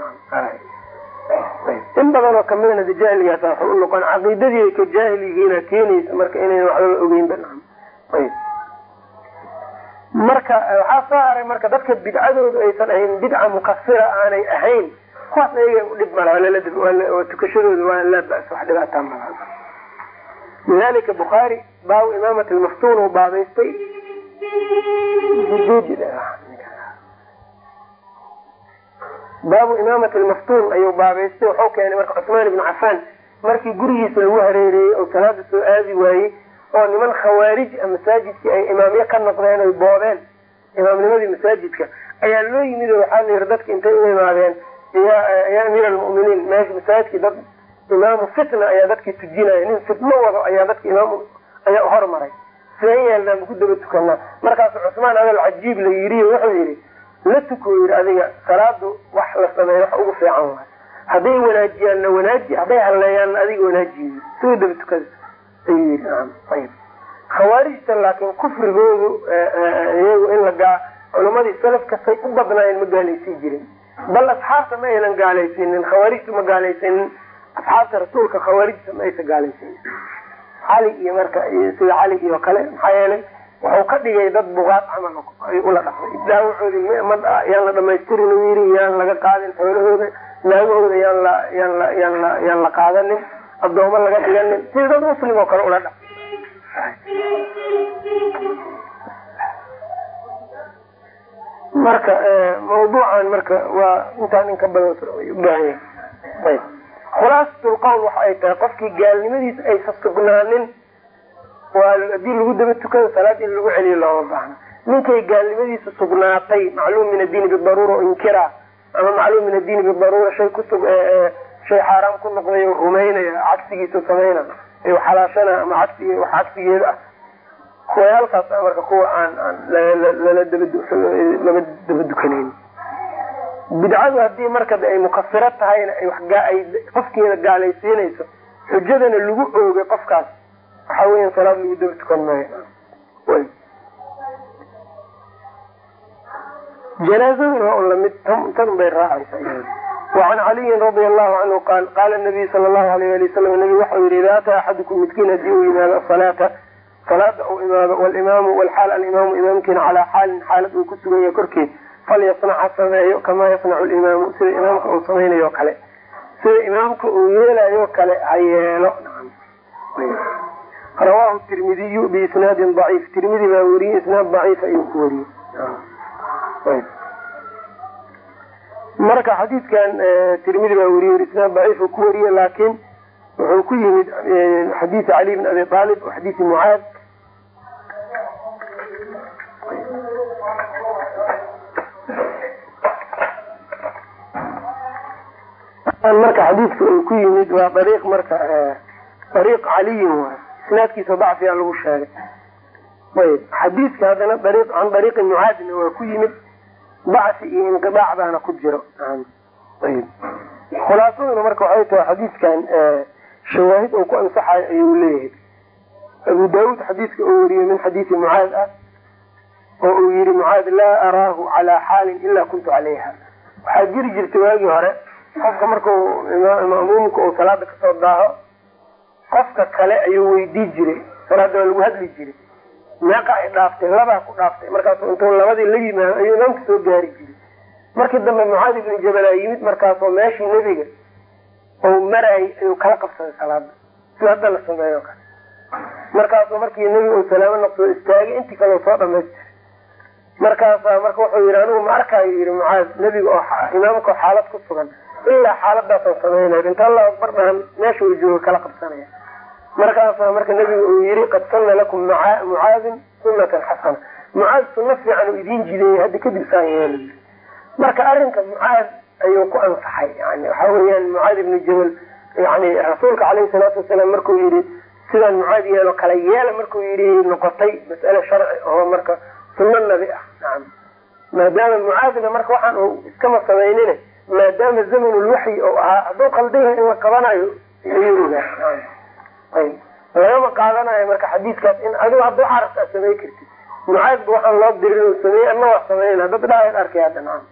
in badan oo kamidana de jahligaas waxay u noqon caqiidadii ay ka jaahil yihiina keenaysa marka inayna waxbaba ogeynba ayb marka waxaa soo haray marka dadka bidcadoodu aysan ahayn bidca mukafira aanay ahayn kuwaas ayaga udhib mala tukashadooda waa laa bas wax dhibaataa malaha lidalika bukhaari baabu imaamat lmaftuun uu baabaystay baabu imaamat lmaftuun ayuu baabaystay waxuu keenay marka cusmaan ibnu cafaan markii gurigiisa lagu hareereeyey oo salaada soo aadi waayey oo niman khawaarij a masaajidkii ay imaamyo ka noqdeen oy boobeen imaamnimadii masaajidka ayaa loo yimid oo waxaa la yihi dadka intay u imaadeen ya amiir almu'miniin meesha masaajidkii dad imaamu fitna ayaa dadkii tujinaya nin fitno wado ayaa dadka imaam ayaa hormaray. Seen yeelnaa maku daba tukanaa markaasu cusmaan adal cajiib la yiriy wuxuu yidhi la tuko yidhi adiga salaadu wax la sameeyo wax ugu fiican waay. Hadday wanaajiyaanna wanaaji hadday halleeyaanna adiga wanaajiy soo daba tukada. Ayuu yidhi ayb khawaarijta laakiin kufrigoodu iyagu in lagaa culamadii salafka say u badnaayeen ma gaalaysiin jirin. Bal asxaabta ma aynan gaalaysiinin khawaarijtu ma gaalaysiinin asxaabta rasuulka khawaarijta ma aysa gaalaysiinin cali iyo marka sida cali iyo kale maxaa yeelay wuxuu ka dhigay dad bugaad camal ay ula dhaqmay. Daawacoodii mad yaan la dhamaystirin u yiri yaan laga qaadin xoolahooda. Naagahooda yaan la yaan la yaan la yaan la qaadanin addoomo laga dhiganin. Sida dad muslim oo kale ula dhaq. Marka mawduucan marka waa intaan in ka badan ubaahan yahay khulaasatu lqowl waxa ay tahay qofkii gaalnimadiisa aysa sugnaanin waa haddii lagu daba tukado salaad in lagu celiyo looma baahna. Ninkay gaalnimadiisa sugnaatay macluum min addiini bidaruura inkira ama macluum min addiini bidaruura shay kusug shay xaaraam ku noqday o rumaynaya cagsigiisa samayna xalaashana ama cagsi wax cagsigeeda ah. Kuwayaalkaas marka kuwa aan aan lala dabalama daba dukanayn bidcadu haddii marka ay mukafiro tahayna ay qofkeeda gaalaysiinayso xujadana lagu oogay qofkaas waxa weya salaad lagu daba tukan maayo. Janaazaduna un la mid tan bay raacaysa wacan caliyin radia allahu canhu qaal qaala nabiyu sala allahu alayh ali wasalam nabigu waxau yihi idaa ataa axadukum midkiin haddii uu yimaado asalaata salaada uu imaado walimaamu walxaal alimaamu imaamkiina calaa xaalin xaalad uu ku sugan yahay korkeed falyasnac ha sameeyo kamaa yasnacu limaamu sida imaamka uu samaynayo kale. Sida imaamka uu yeelayo kale ha yeelo. Rawahu tirmidiyu biisnaadin daciif. Tirmidi baa weriyey isnaad daciif ayuu ku weriyey marka xadiidkan tirmidi baa weriye isnaad daciif ku weriye laakiin wuxuu ku yimid xadiisi cali bn abi aalib o xadiisi mucaad marka xadiidka uu ku yimid waa ariiq marka ariiq caliyin waay isnaadkiisa dacfiyaa lagu sheegay. Ayb xadiidka haddana ari can dariiqi mucaadna waa ku yimid dacfi iyo inqidaac baana ku jiro. Ayb. Khulaasaduna marka waxay tahay xadiidkan shawaahid uu ku ansaxayo ayuu leeyahay. Abu daawuud xadiidka uu weriye min xadiisi mucaad ah oo uu yihi mucaad laa araahu calaa xaalin ilaa kuntu calayha. Waxaa jiri jirtay waagii hore qofka markau mamuumka uu salaada ka soo daaho qofka kale ayuu weydii jiray salaada waa lagu hadli jiray. Meeqa ay dhaaftay labaa ku dhaaftay markaasu intuu labadii la yimaado ayuu imaamka soo gaari jiray. Markii dambe mucaad ibnu jabalaa yimid markaasoo meeshii nebiga ou maraayay ayuu kala qabsaday salaada. Sida hadda la sameeyo kale. Markaasuu markii nebiga uu salaamo noqsoo istaagay intii kale soo dhamaystira markaasaa marka wuxuu yihi anigu ma arkaayo yihi mucaad. Nebiga oo imaamka oo xaalad ku sugan ilaa xaaladaasoo samaynayo inta allahu akbar dhahan meesha uu jooga kala qabsanaya. Markaasaa marka nebiga uu yihi qad sanna lakum mucaadin sunatan xasana mucaad sunno fiican uu idiin jideeyey hadda kadib saan yeela marka arrinka mucaad ayuu ku ansaxay yani waxa weeyaan mucaad ibnu jabal yani rasuulka caleyhi salaatu wasalaam markuu yihi sidaan mucaad yeelo kala yeela markuu yihi noqotay mas'ale sharci oo marka sunno nabi ah. Nacam maadaama mucaadna marka waxaan uu iskama samaynine maadaama zamanulwaxyi oo ahaa hadduu qaldan in la qabanayo ayuu ogaa ayb lagama qaadanayo marka xadiidkaas in adigu hadda waxaa rabta ad samey kartid. Mucaad ba waxaan loo dirin oo sameeyey ana waa sameyn dad dhaayad arkay hadda nacam.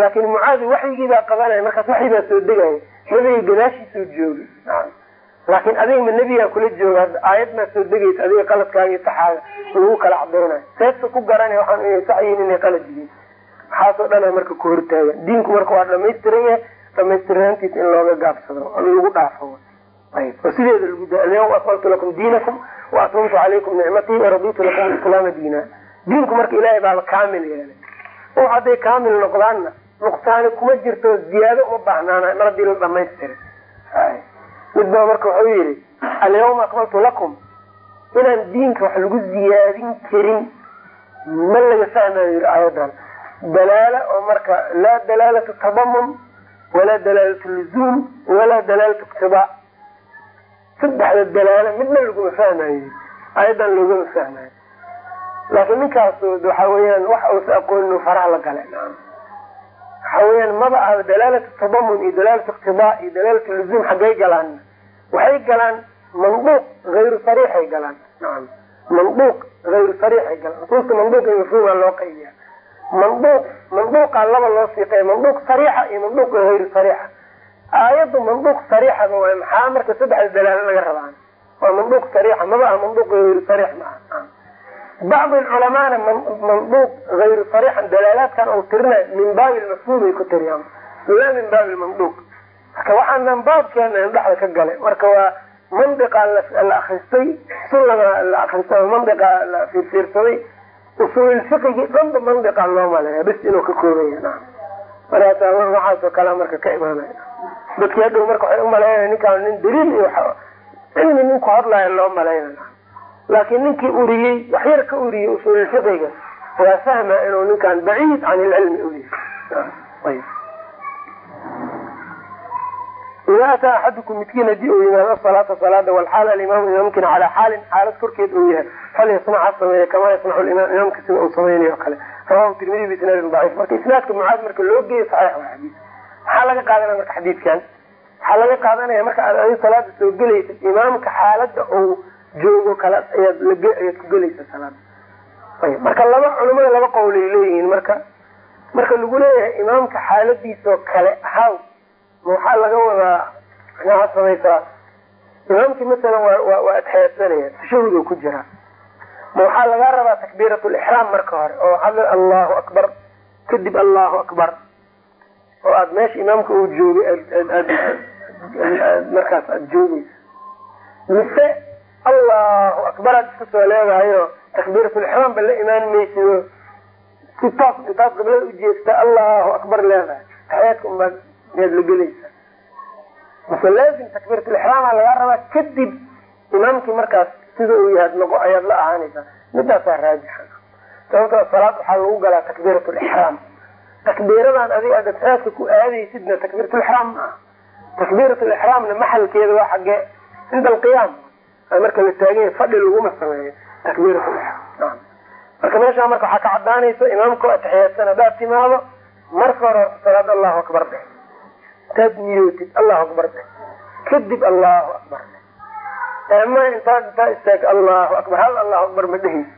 Laakin mucaadi waxyigii baa qabanaya markaas waxyi baa soo degaya nabiga gadaashiisuu joogi laakin adiga ma nebigaa kula jooga hadda aayad maa soo degaysa adiga qaladkaaga iyo saxaaga lagu kala cadaynayo seebta ku garanaya waxaan inay sax yihiin inay qalad yihiin waxaasoo dhana marka ku hortaagan diinku marka waa dhamaystiran yahay dhamaystirnaantiisa in looga gaabsado lagu dhaafo. Oo sideeda lagu da alyawma akmaltu lakum diinakum wa calaykum nicmatii waraditu lakum islaama diina. Diinku marka ilaahay baaba kaamil yeelay. O hadday kaamil noqdaanna nuqsaani kuma jirto ziyaado uma baahnaana mar haddii la dhamaystira mid baa marka wuxuu yihi alyawma akmaltu lakum inaan diinka wax lagu ziyaadin karin. Ma laga fahmayo yii aayadan dalaala oo marka laa dalaalatu tadamun walaa dalaalatu luzuum walaa dalaalatu iqtibaa saddexda dalaalo midna laguma fahmayo aayadan loogama fahmayo laakiin ninkaas waxa weyaan wax uusa aqoonin faraha la galay. Waxa weyaan maba ah dalaalatu tadamun iyo dalaalatu iqtibaa iyo dalaalatu luzuum xaggay galaan. Waxay galaan manduuq hayru sariixay galaan. Manduuq hayru sariixay galaan. Usuulta manduuq iyo loo qaybiya manduuq manduuqaa laba loo siiqeya manduuq sariixa iyo manduuq hayru sariixa. Aayaddu manduuq sariixaba waay maxaa marka saddexda dalaalo laga rabaan waa manduuq sariixa maba ah manduuq hayru sariix maaha bacdi culamaana manduuq hayru sariixan dalaalaadkan u tirinayo min baabi lmafhuum ay ku tiriyaan. Laa min baabi lmanduuq marka waxaanan baabkeena dhexda ka galay. Marka waa mandiqa la akristay sunnada la akristay oo mandiqa la fiirfiirsaday usuulilfiqigii dhanba mandiqa loo maleeya bis inuu ka koobaya markaasa waxaasoo kalea marka ka imaanaya dadkii hadhow marka waxay umaleynaya ninkaan nin daliil iyo cilmi ninku hadlaayo loo maleynaya laakiin ninkii uriyey wax yar ka uriyey usuulilfiqiga waa fahma inuu ninkaan baciid can ilcilmi u yahay ida ataa axadukum midkiin haddii uu yimaado salaata salaada walxaal alimaamu imaamkina calaa xaalin xaalad korkeed uu yahay falyasnac ha sameeya kamaa yasnacu limaam imaamka sida uu samaynayo kale. Rawahu tirmidi biisnaadin daciif. Marka isnaadka mucaad marka loo geeyo saxiix waa xadiis. Maxaa laga qaadanaya marka xadiidkan. Waxaa laga qaadanaya marka aad adi salaada soo gelaysad imaamka xaalada uu joogo kale ayaad ayaad ku gelaysa salaada. Ayb marka laba culimada laba qowlay leeyihiin marka marka lagu leeyahay imaamka xaaladiisoo kale haw ma waxaa laga wadaa maxaa samaysaa imaamkii masalan waa waa adxeedsanaya tashahud oo ku jiraa ma waxaa lagaa rabaa takbiirat lixraam marka hore oo hadla allahu akbar kadib allahu akbar oo aada meesha imaamka uu joogay markaas aada joogeysa mise allahu akbar aad iska soo leedahayo takbiiratulixraam ba la imaan maysido si toos intaad qiblada ujeesta allahu akbar leedahay. Taxiyaadka unbaad miyaad la gelaysa. Mase laazim takbiiratulixraama lagaa rabaa kadib imaamkii markaas sida uu yahaad noqo ayaad la ahaanaysaa. Midaasaa raajixa sababtoo salaad waxaa lagu galaa takbiiratulixraam takbiiradan adiga aad taxiyaadka ku aadaysidna takbiiratulixraam ma aha. Takbiiratulixraamna maxalkeeda waa xaggee cinda alqiyaam. Marka la taaganya fadhi laguma sameeyo takbiiratulixraam marka meeshaa marka waxaa ka cadaanaysa imaamka atixiyaasan haddaad timaado marka hore salaad allahu akbar dheh intaad niyootid allahu akbar. Dheh kadib allahu akbar. Dheh ama intaad intaa istaagto allahu akbar. Hal allahu akbar ma dhehaysa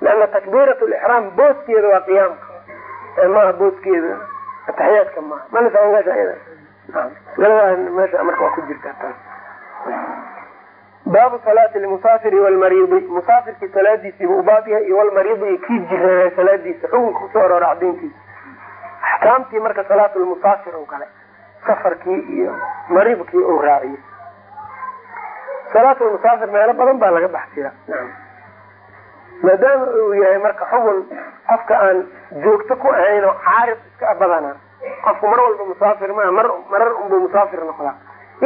leanna takbiirat lixraam booskeeda waa qiyaamka. Maaha booskeeda ataxiyaadka maaha. Malisa meesha iyada meesha marka waa ku jirtaa taas. Baabu salaati lmusaafiri walmariidi. Musaafirkii salaadiisiiba u baab iyo walmariidi iyo kii jireeray salaadiisa. Xukunka ku soo aroora cadayntiisa axkaamtii marka salaat lmusaafir u galay safarkii iyo mariidkii uu raaciyey. Salaat lmusaafir meelo badan baa laga baxsiya maadaama uu yahay marka xukun qofka aan joogto ku ahayn oo caarif iska badana qofku mar walba musaafir maa mar marar unbuu musaafir noqdaa.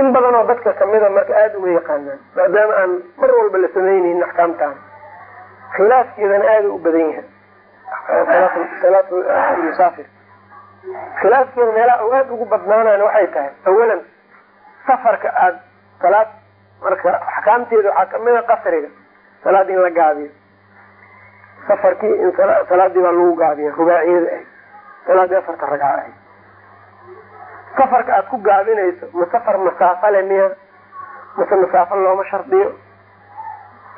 In badan oo dadka kamida marka aada uma yaqaanaan maadaama aan mar walba la sameyneynin axkaamtaan khilaafkeedana aada u badan yahay. Salaat musaafir khilaafkeeda meelaha u aada ugu badnaanaan waxay tahay awalan safarka aada salaad marka axkaamteeda waxaa kamida qasriga salaad in la gaabiyo safarkii in salaadii baa lagu gaabiya rubaaciyada ahayd. Salaadii afarta ragca ahayd. Safarka aada ku gaabinayso ma safar masaafo le miya? Mase masaafo looma shardiyo?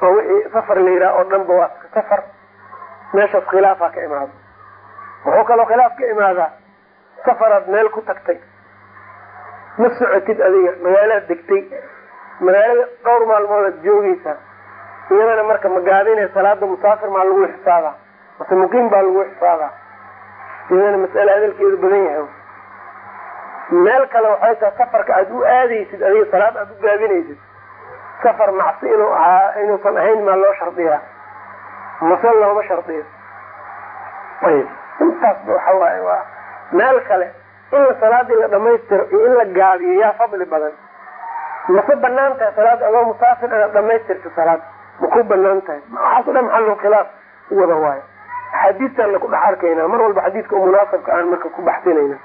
Oo wixii safar la yidhaha oo dhan ba waa safar? Meeshaas khilaafaa ka imaada wuxuu kaloo khilaaf ka imaadaa safaraad meel ku tagtay. Ma socotid adiga magaalaad degtay. Magaalada dhowr maalmood aad joogeysaa iyadana marka magaadine salaada musaafir maa lagu xisaabaa mase muqiim baa lagu xisaabaa iyadana mas'ale hadalkeedu badan yahay. Meel kale waxay tahay safarka aada u aadaysid adiga salaad aada u gaabinaysid safar macsi inuu ahaa inuusan ahayn maa loo shardiyaa. Mase looma shardiyo. Ayb intaasba waxa waaye waa meel kale in la salaadii la dhamaystiro iyo in la gaabiyo yaa fadli badan. Mase bannaan tahay salaada adoo musaafir inaad dhamaystirto salaad? Ma ku bannaan tahay waxaas o dhan maxalul khilaaf? Wada waayo. Axaadiistaan ku dhex arkaynaa. Mar walba xadiidka munaasabka aan marka ku baxsinayna.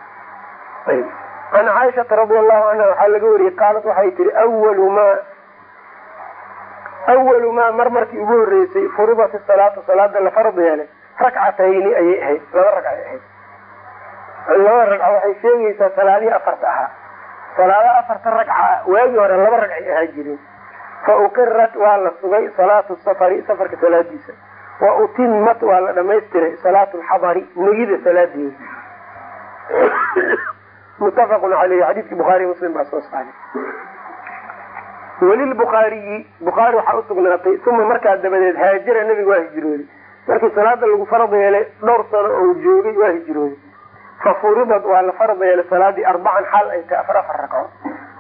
Can caaishata radi allahu canha waxaa laga wariyey qaalat waxay tihi awalu maa awalu maa mar markii ugu horeysay furidat salaatu salaada la farad yeelay. Rakcatayni ayay ahayd laba ragcay ahayd laba ragca waxay sheegaysaa salaadihii afarta ahaa. Salaada afarta ragca ah waagii hore laba ragcay ahaa jirin. Fa uqirat waa la sugay salaatu safari safarka salaadiisa. Wa utimat waa la dhamaystiray salaatu lxadari negida salaadeeda muttafaqun caleyhi xadiidkii bukhaariy muslim baa soo saaray. Welilbukhaariyi bukhaari waxaa usugnaatay uma markaa dabadeed haajira nebiga waa hijrooday markii salaada lagu farad yeelay dhowr sano oo joogay waa hijrooday fa furidad waa la farad yeelay salaadii arbacan xaal ay tahay afar afar ragco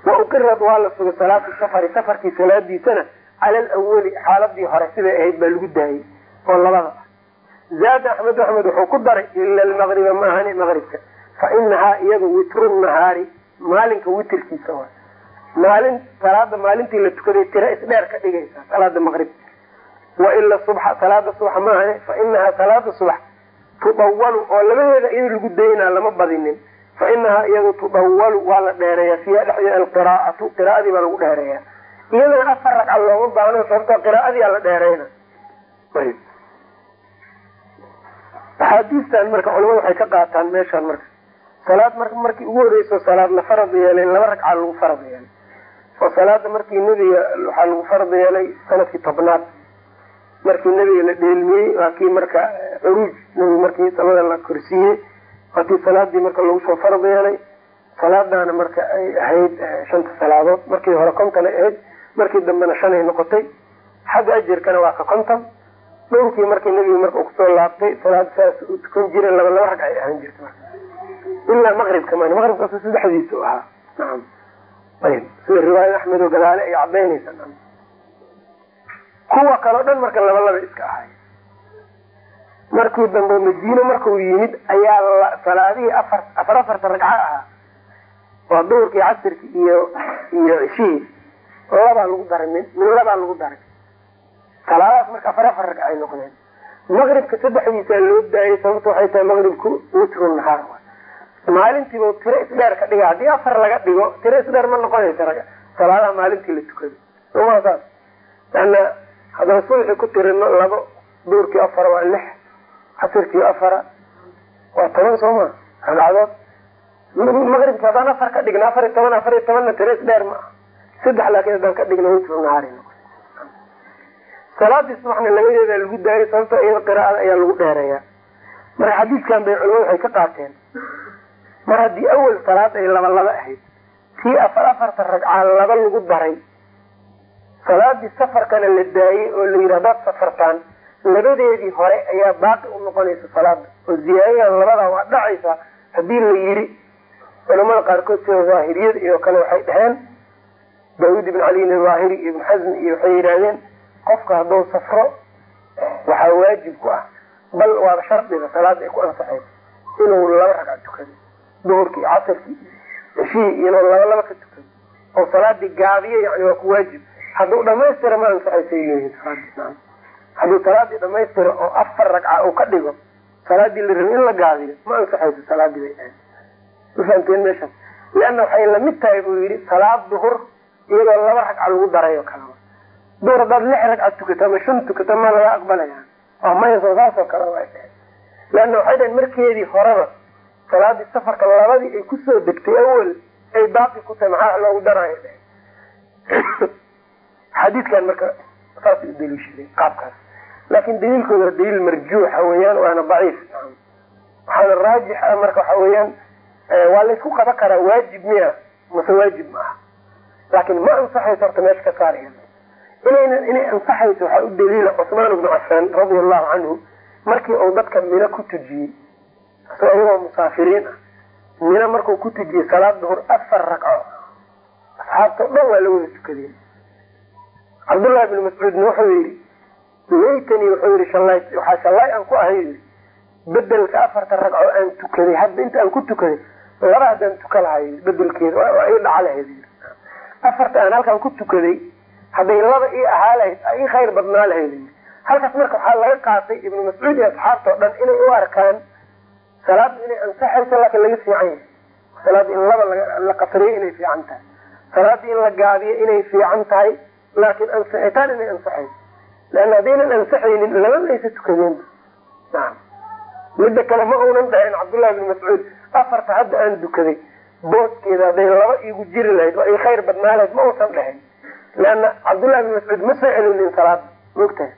wa uqirad waa la sugay salaatu safari safarkii salaadiisana cala alawali xaaladii hore siday ahayd baa lagu daayay oo labada zaada axmed axmed wuxuu ku daray ila almaqriba maahani maqribka fa inahaa iyadu witru nahaari maalinka witirkiisa waa maalin salaada maalintii la tukaday tira isdheer ka dhigaysa salaada maqrib waila subxa salaada subax maahane fa inahaa salaada subax tudawalu oo labadeeda iyado lagu daynaa lama badinin. Fa inahaa iyadu tudawalu waa la dheereeya fiiha dhexdeeda alqiraa'atu qiraa'adii baa lagu dheereeya. Iyadana afar ragca looma baahno sababtoo qiraa'adiyaa la dheereyna. Axaadiistan marka culamada waxay ka qaataan meeshaan marka. Salaad mar markii ugu horeyso salaad la farad yeelay laba ragca lagu farad yeelay. Oo salaada markii nebiga waxaa lagu farad yeelay sannadkii tobnaad. Markii nebiga la dheelmiyey waa kii marka curuuj nebiga markii samada la korsiiyey. Waa kii salaadii marka lagu soo farad yeelay salaadaana marka ay ahayd shanta salaadood. Markii hore konton ay ahayd markii dambena shanay noqotay xagga ajarkana waa ka konton. Dhowrkii markii nebiga marka ku soo laabtay salaad saas u tukan jira laba laba rag ay ahaan jirta marka. Ilaa maqribka man maqribkaas saddexdiisu ahaa. Nacam ayb sida riwaayad axmed oo gadaale ay cadaynaysa kuwa kaleo dhan marka laba laba iska ahay markii dambe madiine markuu yimid ayaa salaadihii afar afar afarta ragco ahaa. Waa duhurkii casirki iyo iyo cishihii labaa lagu daray min min labaa lagu daray. Salaadaas marka afar afar ragca ay noqdeen. Maqribka saddexdiisaa loo daayay sababta waxay tahay maqribku witru nahaar. Maalintiiba tiro isdheer ka dhiga haddii afar laga dhigo tiro isdheer ma noqonaysa raga. Salaadaha maalintii la tukado. Soma saas ana haddaan subaxii ku tirino labo duurkii afara waa lix casirkii afara waa toban soo ma ragcadood maqribka haddaan afar ka dhigno afar iyo toban afar iyo tobanna tiro isdheer ma aha. Saddex laakiin haddaan ka dhigno witru nahaari subaxna labadeeda lagu daayay sababto iyada qiraa'ada ayaa lagu dheereeyaa. Marka xadiidkan bay culimadu waxay ka qaateen. Mar haddii awal salaad ay laba laba ahayd tii afar afarta ragcaa laba lagu daray salaadii safarkana la daayey oo la yidhi safartaan labadeedii hore ayaa baaqi u noqonaysa salaada oo ziyaadadan labadaa waa dhacaysa haddii la yidhi culamada qaarkood sida zaahiriyada iyo kale waxay dhaheen. Daawud ibn caliin azaahiri iyo ibn xasmi iyo waxay yidhaahdeen qofka hadduu safro waxaa waajib ku ah. Bal waaba shardiga salaada ay ku ansaxayso inuu laba ragca tukado duhurkii casirkii ceshihii inuu laba laba ka tukado. Oo salaadii gaabiyo yani waa ku waajib. Hadduu dhamaystira ma ansaxaysay leeyihiin salaadii hadduu salaadii dhamaystira oo afar ragca uu ka dhigo salaadii la rabi in la gaabiyo ma ansaxayso salaadii bay ahayd. Mafahamteen meeshaas leanna waxay la mid tahay buu yidhi salaad duhur iyadoo laba ragca lagu daray oo kaleba duhur haddaad lix ragca tukato ama shan tukato ma laga aqbalaya oo mayso saasoo kale waa dhahay leanna waxay dhahen markeedii horeba salaadii safarka labadii ay ku soo degtay awel ay baaqi ku tahay maxaa loogu darayo? Dhahe xadiidkan marka saasay u daliishadeen qaabkaas laakin daliilkooda daliil marjuuxa weeyaan waana daciif. Waxaana raajix ah marka waxa weeyaan waa laysku qaban karaa waajib miya mase waajib ma aha laakin ma ansaxayso horta meesha ka saaraya inaynan inay ansaxayso waxaa u daliila cusmaan ibnu cafaan radia allahu canhu markii uu dadka mino ku tujiyey. Isagoo iyagoo musaafiriin ah. Mino markuu ku tujiyey salaad duhur afar ragco asxaabta o dhan waa la wada tukadeen cabdullahi bni mascuudna wuxuu yihi laytanii wuxuu yihi shalay waxaa shalay aan ku ahay yii bedelka afarta ragco aan tukaday hadda inta aan ku tukaday laba haddaan tuka lahay bedelkeeda waa ii dhaca lahayd afarta aan halkaan ku tukaday hadday laba ii ahaa lahayd ii khayr badnaa lahayd halkaas marka waxaa laga qaatay ibnu mascuud iyo asxaabta o dhan inay u arkaan salaada inay ansaxayso laakin laga fiican yahay. Salaada in laba la qasriyo inay fiican tahay. Salaada in la gaabiyo inay fiican tahay laakin ansixitaan inay ansaxayso leanna haddaynan ansaxaynin laba maysa tukadeen midda kale ma uunan dhahin cabdullahi bni mascuud afarta hadda aan dukaday booskeeda hadday laba iigu jiri lahayd waa ii khayr badnaa lahayd ma uusan dhahin leanna cabdullahi bni mascuud ma celinin salaada mogtahay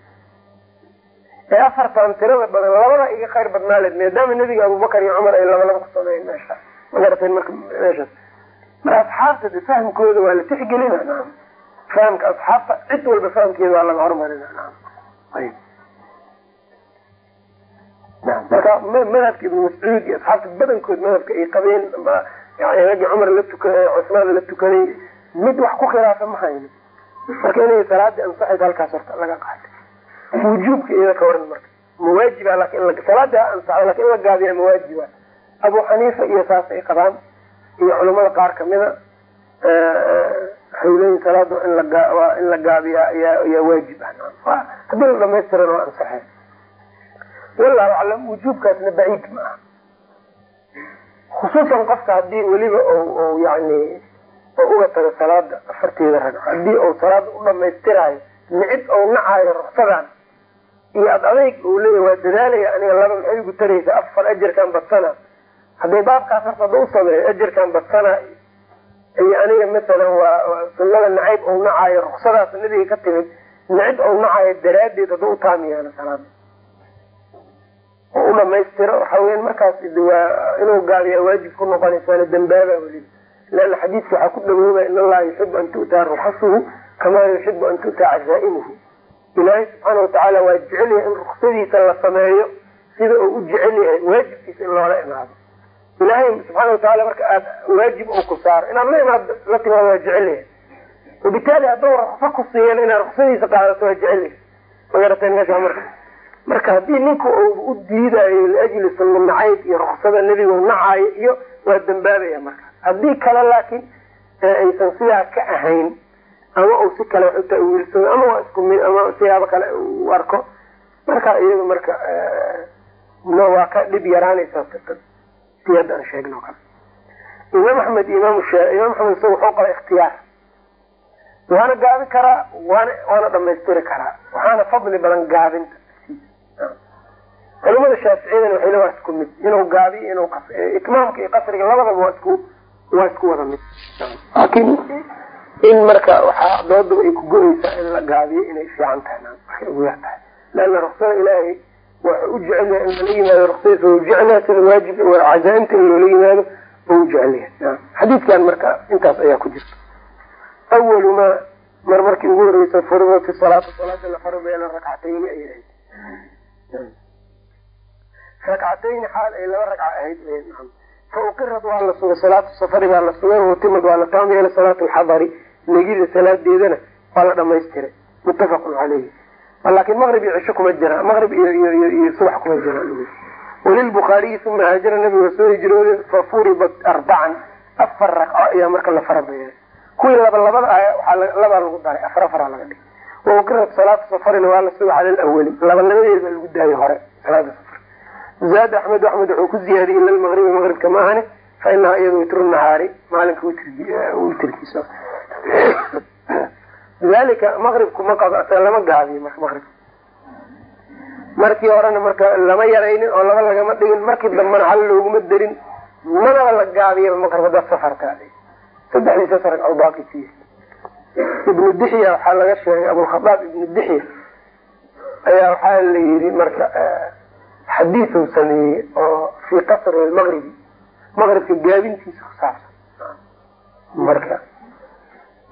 ee afartan tirada badan labada iga khayr badnaa lahayd maadaama nebiga abubakar iyo cumar ay laba laba ku sameeyeen meesha ma garateen marka meeshaas marka asxaabta de fahmkooda waa la tixgelina fahamka asxaabta cid walba fahamkeeda waa laga ayb marka madhabka ibnu mascuud iyo asxaabta badankood madhabka ay qabeen raggi cumar la tukaday cusmaan la tukaday mid wax ku khilaafa ma hayno marka inay salaadii ansaxaysa halkaas horta laga qaatay wujuubka iyada ka waran marka. Mawaajiba laakiin salaada ha ansaxo laakiin in la gaabiya mawaajiba abu xaniifa iyo saas ay qabaan iyo culamada qaar kamida waxay leeyihiin salaada la in la gaabiya ayaa waajib ah. Haddii la dhamaystiran waa ansaxay wallahu aclam wujuubkaasna baciid ma aha. Khusuusan qofka haddii weliba yani uga tago salaada afarteeda ragco haddii uu salaada u dhamaystirayo nicid ou nacaayo ruksadan iyo ad adayg uu leeya waa dadaalaya aniga laba maxay igu taraysa afar ajarkan badsana hadday baabkaas horta ada u sameeyo ajarkan badsana iyo aniga masalan waa sunada nacayb ou nacaayo ruksadaas nabiga ka timid nicid ou nacaayo daraadeed haduu utaamiyaano salaada oo u dhamaystiro waxa weyan markaas waa inuu gaabiya waajib ku noqonaysaana dambaaba weliba leana xadiidka waxaa ku dhawoobaya in allaha yuxibu an tu'taa ruksasuhu kamaa yuxibu an tu'taa cazaa'imuhu. Ilaahay subxaana watacaala waa jecel yahay in ruksadiisa la sameeyo sida uu u jecel yahay waajibkiisa in loola imaado ilaahay subxaana watacaala marka aad waajib uu ku saaro inaad la imaado la timaado waa jecel yahay wabitaali hadduu rukso ku siiyan inaad ruksadiisa qaadato waa jecel yahay magarateen meesha marka? Marka haddii ninka u diidayo liajli sunna iyo ruksada nebiga nacaayo iyo waa dambaabaya marka. Haddii kale laakiin aysan sidaa ka ahayn ama uu si kale wax u tawiilsado ama waa isku mid ama siyaabo kale u arko marka iyada marka waa ka dhib yaraanaysa si hadda aan sheegno. Kale imaam axmed imaam imaam axmed isaga wuxuu qaba ikhtiyaar. Waana gaabin karaa waana waana dhamaystiri karaa. Waxaana fadli badan gaabinta culamada shaaficiyadana waxay le waa isku mid. Inuu gaabiyo inuu itmaamka iyo qasriga labadaba waa isku waa isku wada mid. Laakiin in marka waxaa doodaba ay ku go-eysaa in la gaabiyo inay fiican tahay. Waxay ugu yar tahay leanna ruksada ilaahay waxa u jecel yahay in lala yimaado ruksadiisa u jecelyahay sida waajib cazaaimta in loola yimaado oo u jecel yahay xadiidkan marka intaas ayaa ku jirta. Awalu ma mar markii ugu horeysa furidat salaata salaada la farabeela rakcatayni ay ahayd. Rakcatayni xaal ay laba ragca ahayd. Fa uqirat waa la sugay salaatu safari baa la sugay watimad waa la taam yeela salaatu lxadari negida salaadeedana waa la dhamaystiray muttafaqun caleyhi laakin maqrib iyo cisho kuma jira. Maqrib iyo subax kuma jira. Walilbukhaariyi uma haajara nabiga soo hijrooday fa furidat arbacan afar ragco ayaa marka la farabeelay kuwii laba labada ah labaa lagu daray afar afaraa laga dhigay. Wa uqirat salaatu safarina waa la sugay cala lawali laba labadeed baa lagu daayay hore salaada safar. Zaad axmed axmed wuxuu ku ziyaadiyey ila lmaqribi maqribka ma fa inaha iyada witru nahaari maalinka witrkiisa lidalika maqribku ma lama gaabiyo marka maqribka markii horena marka lama yaraynin oo laba lagama dhigin markii dambena hal looguma darin manaba la gaabiya maqrib haddaad safarkaa saddexdii safar oo baaqi yahay ibnu dixya waxaa laga sheegay abulkhadaab ibnu dixya ayaa waxaa la yidhi marka xadiiu sameeyey oo fii qasri lmaqribi maqribka gaabintiisa ku saabsan. Marka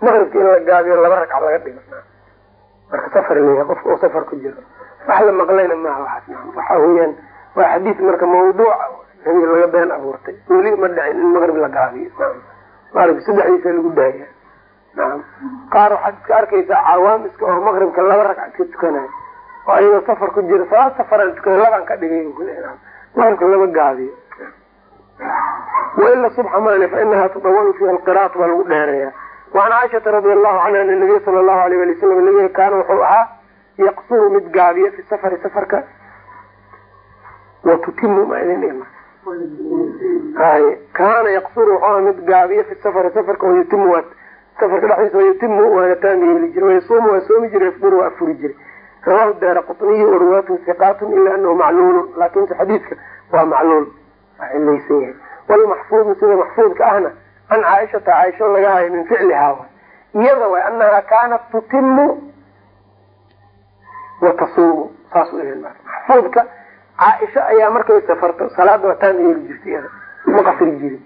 maqribka in la gaabiyo laba ragca laga dhigo marka safar leeyahay qofka uu safar ku jiro. Wax la maqlayna maaha waxaas waxa weyaan waa xadiis marka mawduuca nabi laga been abuurtay. Weli ma dhicin in maqrib la gaabiyo. Maqribka saddexdiisa lagu daaya naam qaar waxaad iska arkaysaa cawaam iska oo maqribka laba ragca iska tukanayo oo ayagoo safar ku jiro salaad safaraan tukana labaan ka dhigay maqribka lama gaabiyo. Waila subxa maane fa inaha tadawalu fiiha alqiraat baa lagu dheereeya waan caaishata radi allahu canha ana nabiya sala allahu alayh ali wasalam nabiga kaana wuxuu ahaa yaqsuru mid gaabiya fi safari safarka watutimu hay kaana yaqsuru wuxuu ahaa mid gaabiya fi safari safarka wayutimu waa safarka dhexdiisa wayutimu waana taam yeeli jiray wayasuumu waa soomi jiray yafduru waa afuri jiray rawahu daara qutniyi warwaatu hiqaatun ila anahu macluulun laakinse xadiidka waa macluul waa cilaysan yahay walmaxfuudu sida maxfuudka ahna can caaishata caaisho laga hayo min ficlihaa iyada way anaha kaanat tutimu wa tasuumu. Saas maxfuudka caaisho ayaa markay safarto salaada waa taam yeeli jirtay iyada. Ma qasri jirin.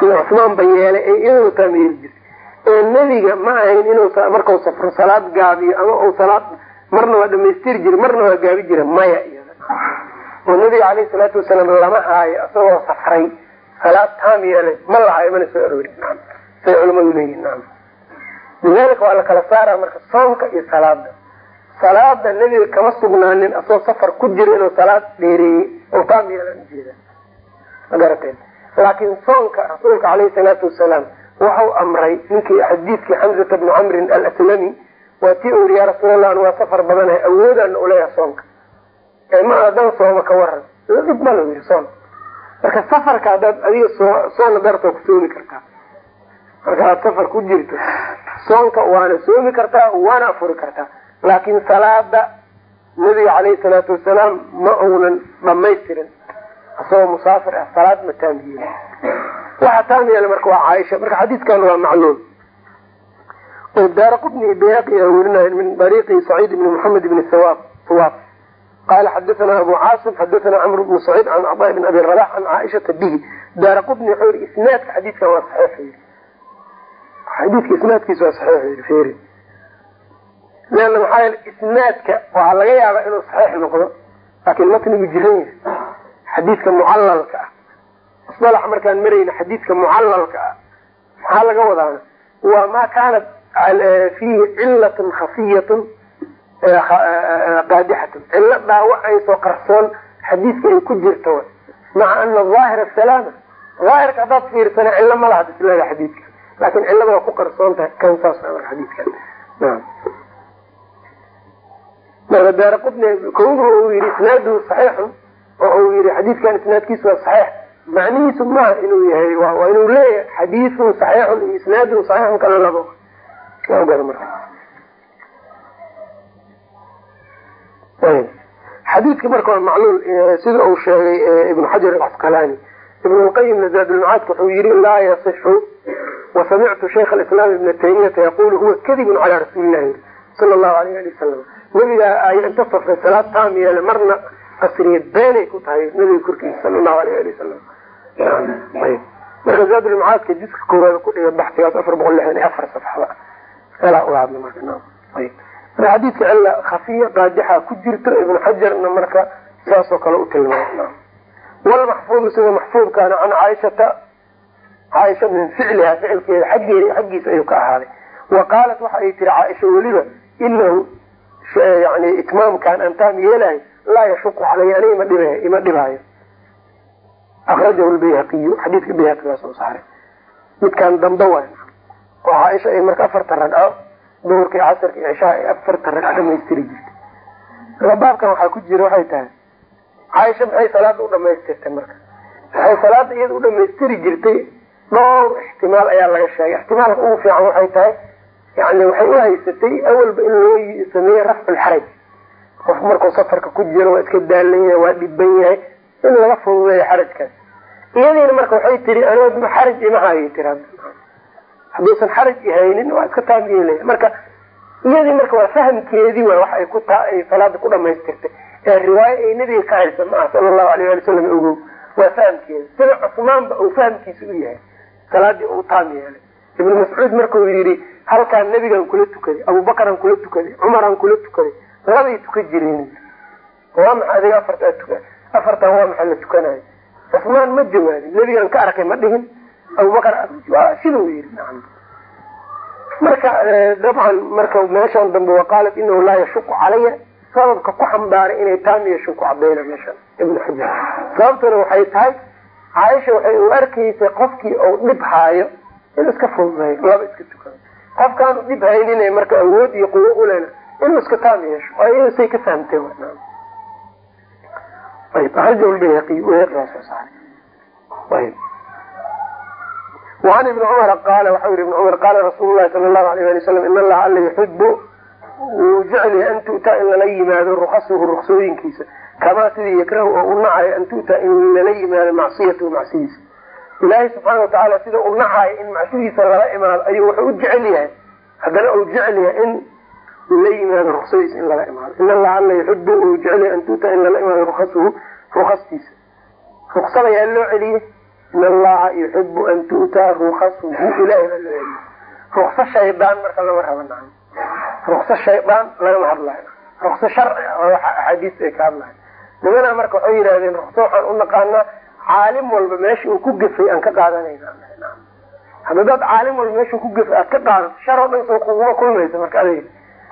Sida cusmaan ba yeelay ee iyadana taam yeeli jirtay. Ee nebiga ma ahayn inuu markau safro salaad gaabiyo ama u salaad marna waa dhamaystiri jira marna waa gaabi jira maya iyada. Oo nabiga caleyhi salaatu wasalaam lama haayo isagoo safray salaad taam yeelay ma lahayo mana soo aroori. Say culamadu leeyihiin lidalika waa la kala saara marka soonka iyo salaada salaada nebiga kama sugnaanin asagoo safar ku jira inuu salaad dheereeyey oo taam yeelan ujeeda ma garateen laakiin soonka rasuulka caleyhi salaatu wasalaam waxau amray ninkii xadiidkii xamzata bni camrin alaslami waa tii u yiri yaa rasuulallah an waa safar badanahay awoodaana uleeyaha soonka. Ma haddaan sooma ka waran dhib ma lagu yiri soon marka safarka haddaad adiga soo soona dartoo ku soomi kartaa. Marka aad safar ku jirto soonka waana soomi kartaa waana afuri kartaa. Laakiin salaada nabiga caleyhi salaatu wasalaam ma uunan dhamaystirin isagoo musaafir ah salaad ma taam yeeli waxa taam yeela marka waa caaisha. Marka xadiidkan waa macluum. Oo daara qutni bayhaqi a werinayo min dariiqi saciid bni moxamed bni sawaab sawaab qala xadathana abu caasim xadathana camr bnu saciid can cadaa bn abi rabax can caaishata bihi daara qutni wuxuu yihi isnaadka xadiidkan waa saxiix yii xadiidka isnaadkiisa waa saxiix yii feri leanna maxaa yeele isnaadka waxaa laga yaabaa inuu saxiix noqdo laakiin matnigu jiran yahay xadiidka mucalalka ah isdalax markaan marayna xadiidka mucalalka ah maxaa laga wadaana waa ma kaanat fiihi cilatun khafiyatun qaadixatun cilo dhaawacayso qarsoon xadiidka ay ku jirto. Maca ana aahira salaama aahirka haddaad fiirsana cilo ma laha isleeda xadiidka. Laakin cilada waa ku qarsoon tahay kan saas marka xadiidkan marka daara qutni kowdu uu yihi isnaaduhu saxiixun oo uu yihi xadiidkan isnaadkiisu waa saxiix. Macnihiisu maaha inuu yahay waa inuu leeyahay xadiidun saxiixun iyo isnaadun saxiixun kala labo xadiidka marka waa macluul sida uu sheegay ibnu xajar alcasqalaani ibn lqayimna zaadulmacaadka wuxuu yihi laa yasixu wasamictu shaykh alislaam ibna taymiyata yaqulu huwa kadibun calaa rasuulillahi sala allahu alayh ali wasalam nabigaa ay inta safray salaad taam yeele marna qasriyeed beenay ku tahay nabiga korkiisa sala allahu alayh ali wasalam marka zaadulmacaadka jiska koowaad ku dhiga baxsigaas afar boqol lixdan iyo afar safxada meelaa uga hadla marka marka xadiidka cilla khafiya qaadixa ku jirto ibnu xajarna marka saasoo kale u tilmaamay. Walmaxfuudu sida maxfuudkaana can caaishata caaisha min ficliha ficilkeeda xaggeeda xaggiisa ayuu ka ahaaday. Wa qaalat waxa ay tiri caaisha weliba inahu yani itmaamkan aan taam yeelahay laa yashuqu calaya aniga ima dhib ima dhibaayo. Akrajahu lbayhaqiyu xadiidka bayhaqi baa soo saaray. Midkaan dambe waay. Oo caaisha ay marka afarta ragco duhurka iyo casarka iyo cishaha ay afarta ragco dhamaystiri jirtay. Marka waxaa ku jira waxay tahay caaisha maxay salaada u dhamaystirtay marka? Waxay salaada iyada u dhamaystiri jirtay? Dhowr ixtimaal ayaa laga sheegay. Ixtimaalka ugu fiican waxay tahay yani waxay u haysatay awalba in loo sameeyey rafculxaraj qof markuu safarka ku jiro waa iska daalan yahay waa dhiban yahay in laga fududeeyo xarajkaas. Iyadiina marka waxay tiri anoodma xaraj ima hayo tiri hadduusan xaraj ihaynin waa iska taam yeelaya marka iyadii marka waa fahamkeedii waay wax ay ku taa ay salaada ku dhamaystirtay ee riwaayo ay nabiga ka haysa ma aha sala allahu alayh ali wasalam ogow. Waa fahamkeeda sida cusmaanba uu fahamkiisa u yahay. Salaadii uu taam yeelay. Ibnu mascuud markuu yidhi halkaan nebigaan kula tukaday abubakaran kula tukaday cumaraan kula tukaday labay tuka jireen. Waa maxa adiga afartaa tuka. Afartan waa maxaa la tukanayo. Cusmaan ma jawaabin. Nebigaan ka arkay ma dhihin abubakar yidhi nacam. Marka dabcan marka meeshan dambe waqaalat inahu laa yashuqu calaya sababka ku xambaaray inay taam yeesho ku cadayna meeshan ibnu xajar. Sababtuna waxay tahay caaisha waxay u arkaysay qofkii uu dhib haayo inuu iska fududeeyo laba iska tukado qofkaanu dhib haynin marka awood iyo quwo ulena inuu iska taam yeesho iyada say ka fahamtee ayb وan ibni cumara qaala waxau yihi ibn cumar qaala rasuul lahi sala lahu alayh ali wasalam in allaha alla yuxibu wuu jecelyahay an tu'taa in lala yimaado ruksasuhu ruksooyinkiisa kamaa sidii yakrahu oo u nacayo an tu'taa in lala yimaado macsiyatahu macsidiisa ilaahay subxaana watacaala sida u nacayo in macsidiisa lala imaado ayuu wuxuu u jecel yahay haddana uu jecel yahay in la yimaado ruksadiisa in lala imaado in allaha alla yuxibu uu jecelyahay an tu'taa in lala imaado ruksasuhu rukastiisa ruksada yaa loo celiyey in allaha yuxibu an tu'taa rukasuhu ilahay baa loo celiyey rukso shaydaan marka lama raba nacan rukso shaydaan lagama hadlayo rukso sharci oo axaadiista ay ka hadlayo nimanaa marka waxay yidhahdeen rukso waxaan u naqaanaa caalim walba meesha uu ku gafay aan ka qaadanayna hadadaad caalim walba meesha ku gafay aad ka qaadato shar oo dhan soo kuguma kulmaysa marka adiga.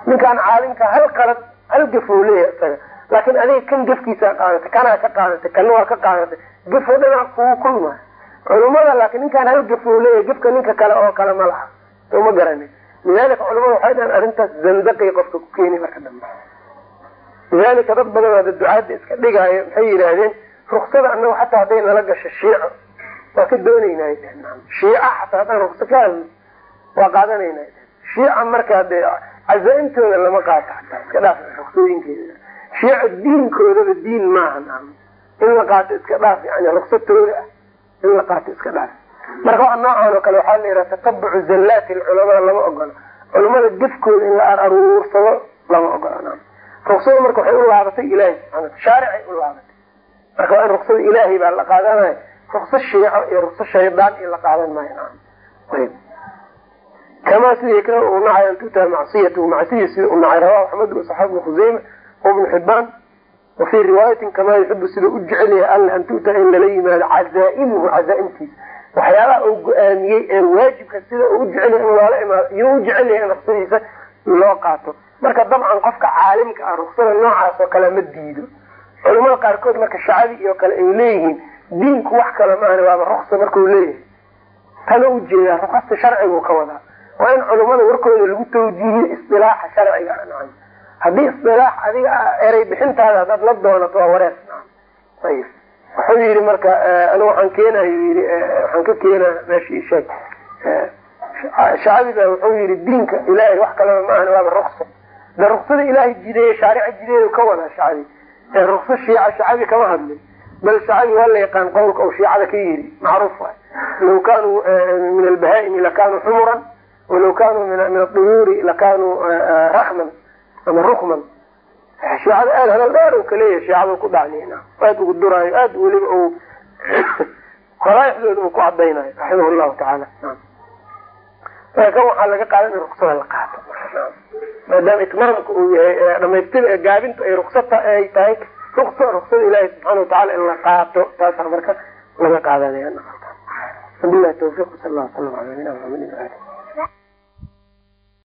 Ninkaan caalimka hal qalad hal gaf oo leeyahay isaga. Laakiin adiga kan gafkiisaa qaadatay kanaa ka qaadatay kana waa ka qaadatay gaf oo dhanaa kugu kulmaayo culumada laakiin ninkaan hal gaf oo leeyahay gafka ninka kale oo kale ma laha. Soo ma garanin lidalika culamada waxay dhahan arrintaas zandaqay qofka ku keeni marka dambe. Lidalika dad badan ada ducaada iska dhigaayo maxay yidhaahdeen ruksada anagu xataa hadday nala gasho shiico. Waa ka doonaynay shiica xataa haddaan rukso ka hadno waa qaadanayna shiica markaa dee cazaa-intooda lama qaato xataa iska dhaaf ruksooyinkeeda shiica diinkoodaba diin maaha in la qaato iska dhaaf yani ruksatooda ah in la qaato iska dhaaf. Marka waa noocan oo kale waxaa la yidhaha tatabucu zallaati alculamaa lama ogola. Culamada gafkooda in la aruursado lama ogola ruksada marka waxay u laabatay ilahay subxana shaaricay u laabatay marka waa in ruksada ilaahay baa la qaadanaya rukso shiico iyo rukso shaydaan iyo la qaadan maayo kamaa sida yakra uu nacay an tutaa macsiyatahu macsiya sida u nacay rawahu axmed wasaxaab bnu khuseyma wabnu xibaan wa fii riwaayatin kamaa yuxibu sida u jecel yahay alla an tu'taa in lala yimaado cazaa'imuhu cazaaimtiisa waxyaabaha uu go'aamiyey ee waajibka sida uu jecel yahay in loola imaado iyo u jecel yahay in ruksadiisa loo qaato. Marka dabcan qofka caalimka ah ruksada noocaas oo kale ma diido. Culamada qaarkood marka shacbi iyo kale ay leeyihiin diinku wax kale maahan waaba ruksa markau leeyahay. Tana u jeedaa ruksasta sharcigu ka wadaa. Waa in culamada warkooda lagu tawjiihiyo isdilaaxa sharciga haddii isdilaax adiga erey bixintaada haddaad la doonato waa wareer ayib. Wuxuu yidhi marka anigu waxaan keenayo yii waxaan ka keenaa meeshii sheeg. Shacbi baa wuxuu yidhi diinka ilaahay wax kaleba maahan waaba ruksa de ruksada ilaahay jideeye shaarica jideedu ka wadaa shacbi. Rukso shiica shacbi kama hadlin bal shacbi waa la yaqaan qowlka uu shiicada ka yidhi. Macruuf waay. Law kaanuu min albahaa'imi lakanuu xumuran walaw kaanuu min aduyuuri lakanuu raxman ama rukman. Shiicada aada hadal dheer u kaleeyahay shiicada ku dhacnina. Aada ugu duraayo aada weliba u qaraaixdooda ku cadaynayo raximah llahu tacaala kan waxaa laga qaadan in ruksada la qaato. Maadaama itmaamka uu yahay dhamaystir gaabintu ay ruksata ay tahay ruksa ruksada ilaahi subxaana watacala in la qaato taasaa marka laga qaadanaya wabilahi tawfiq sal alla slam ala nabina maxamedin ali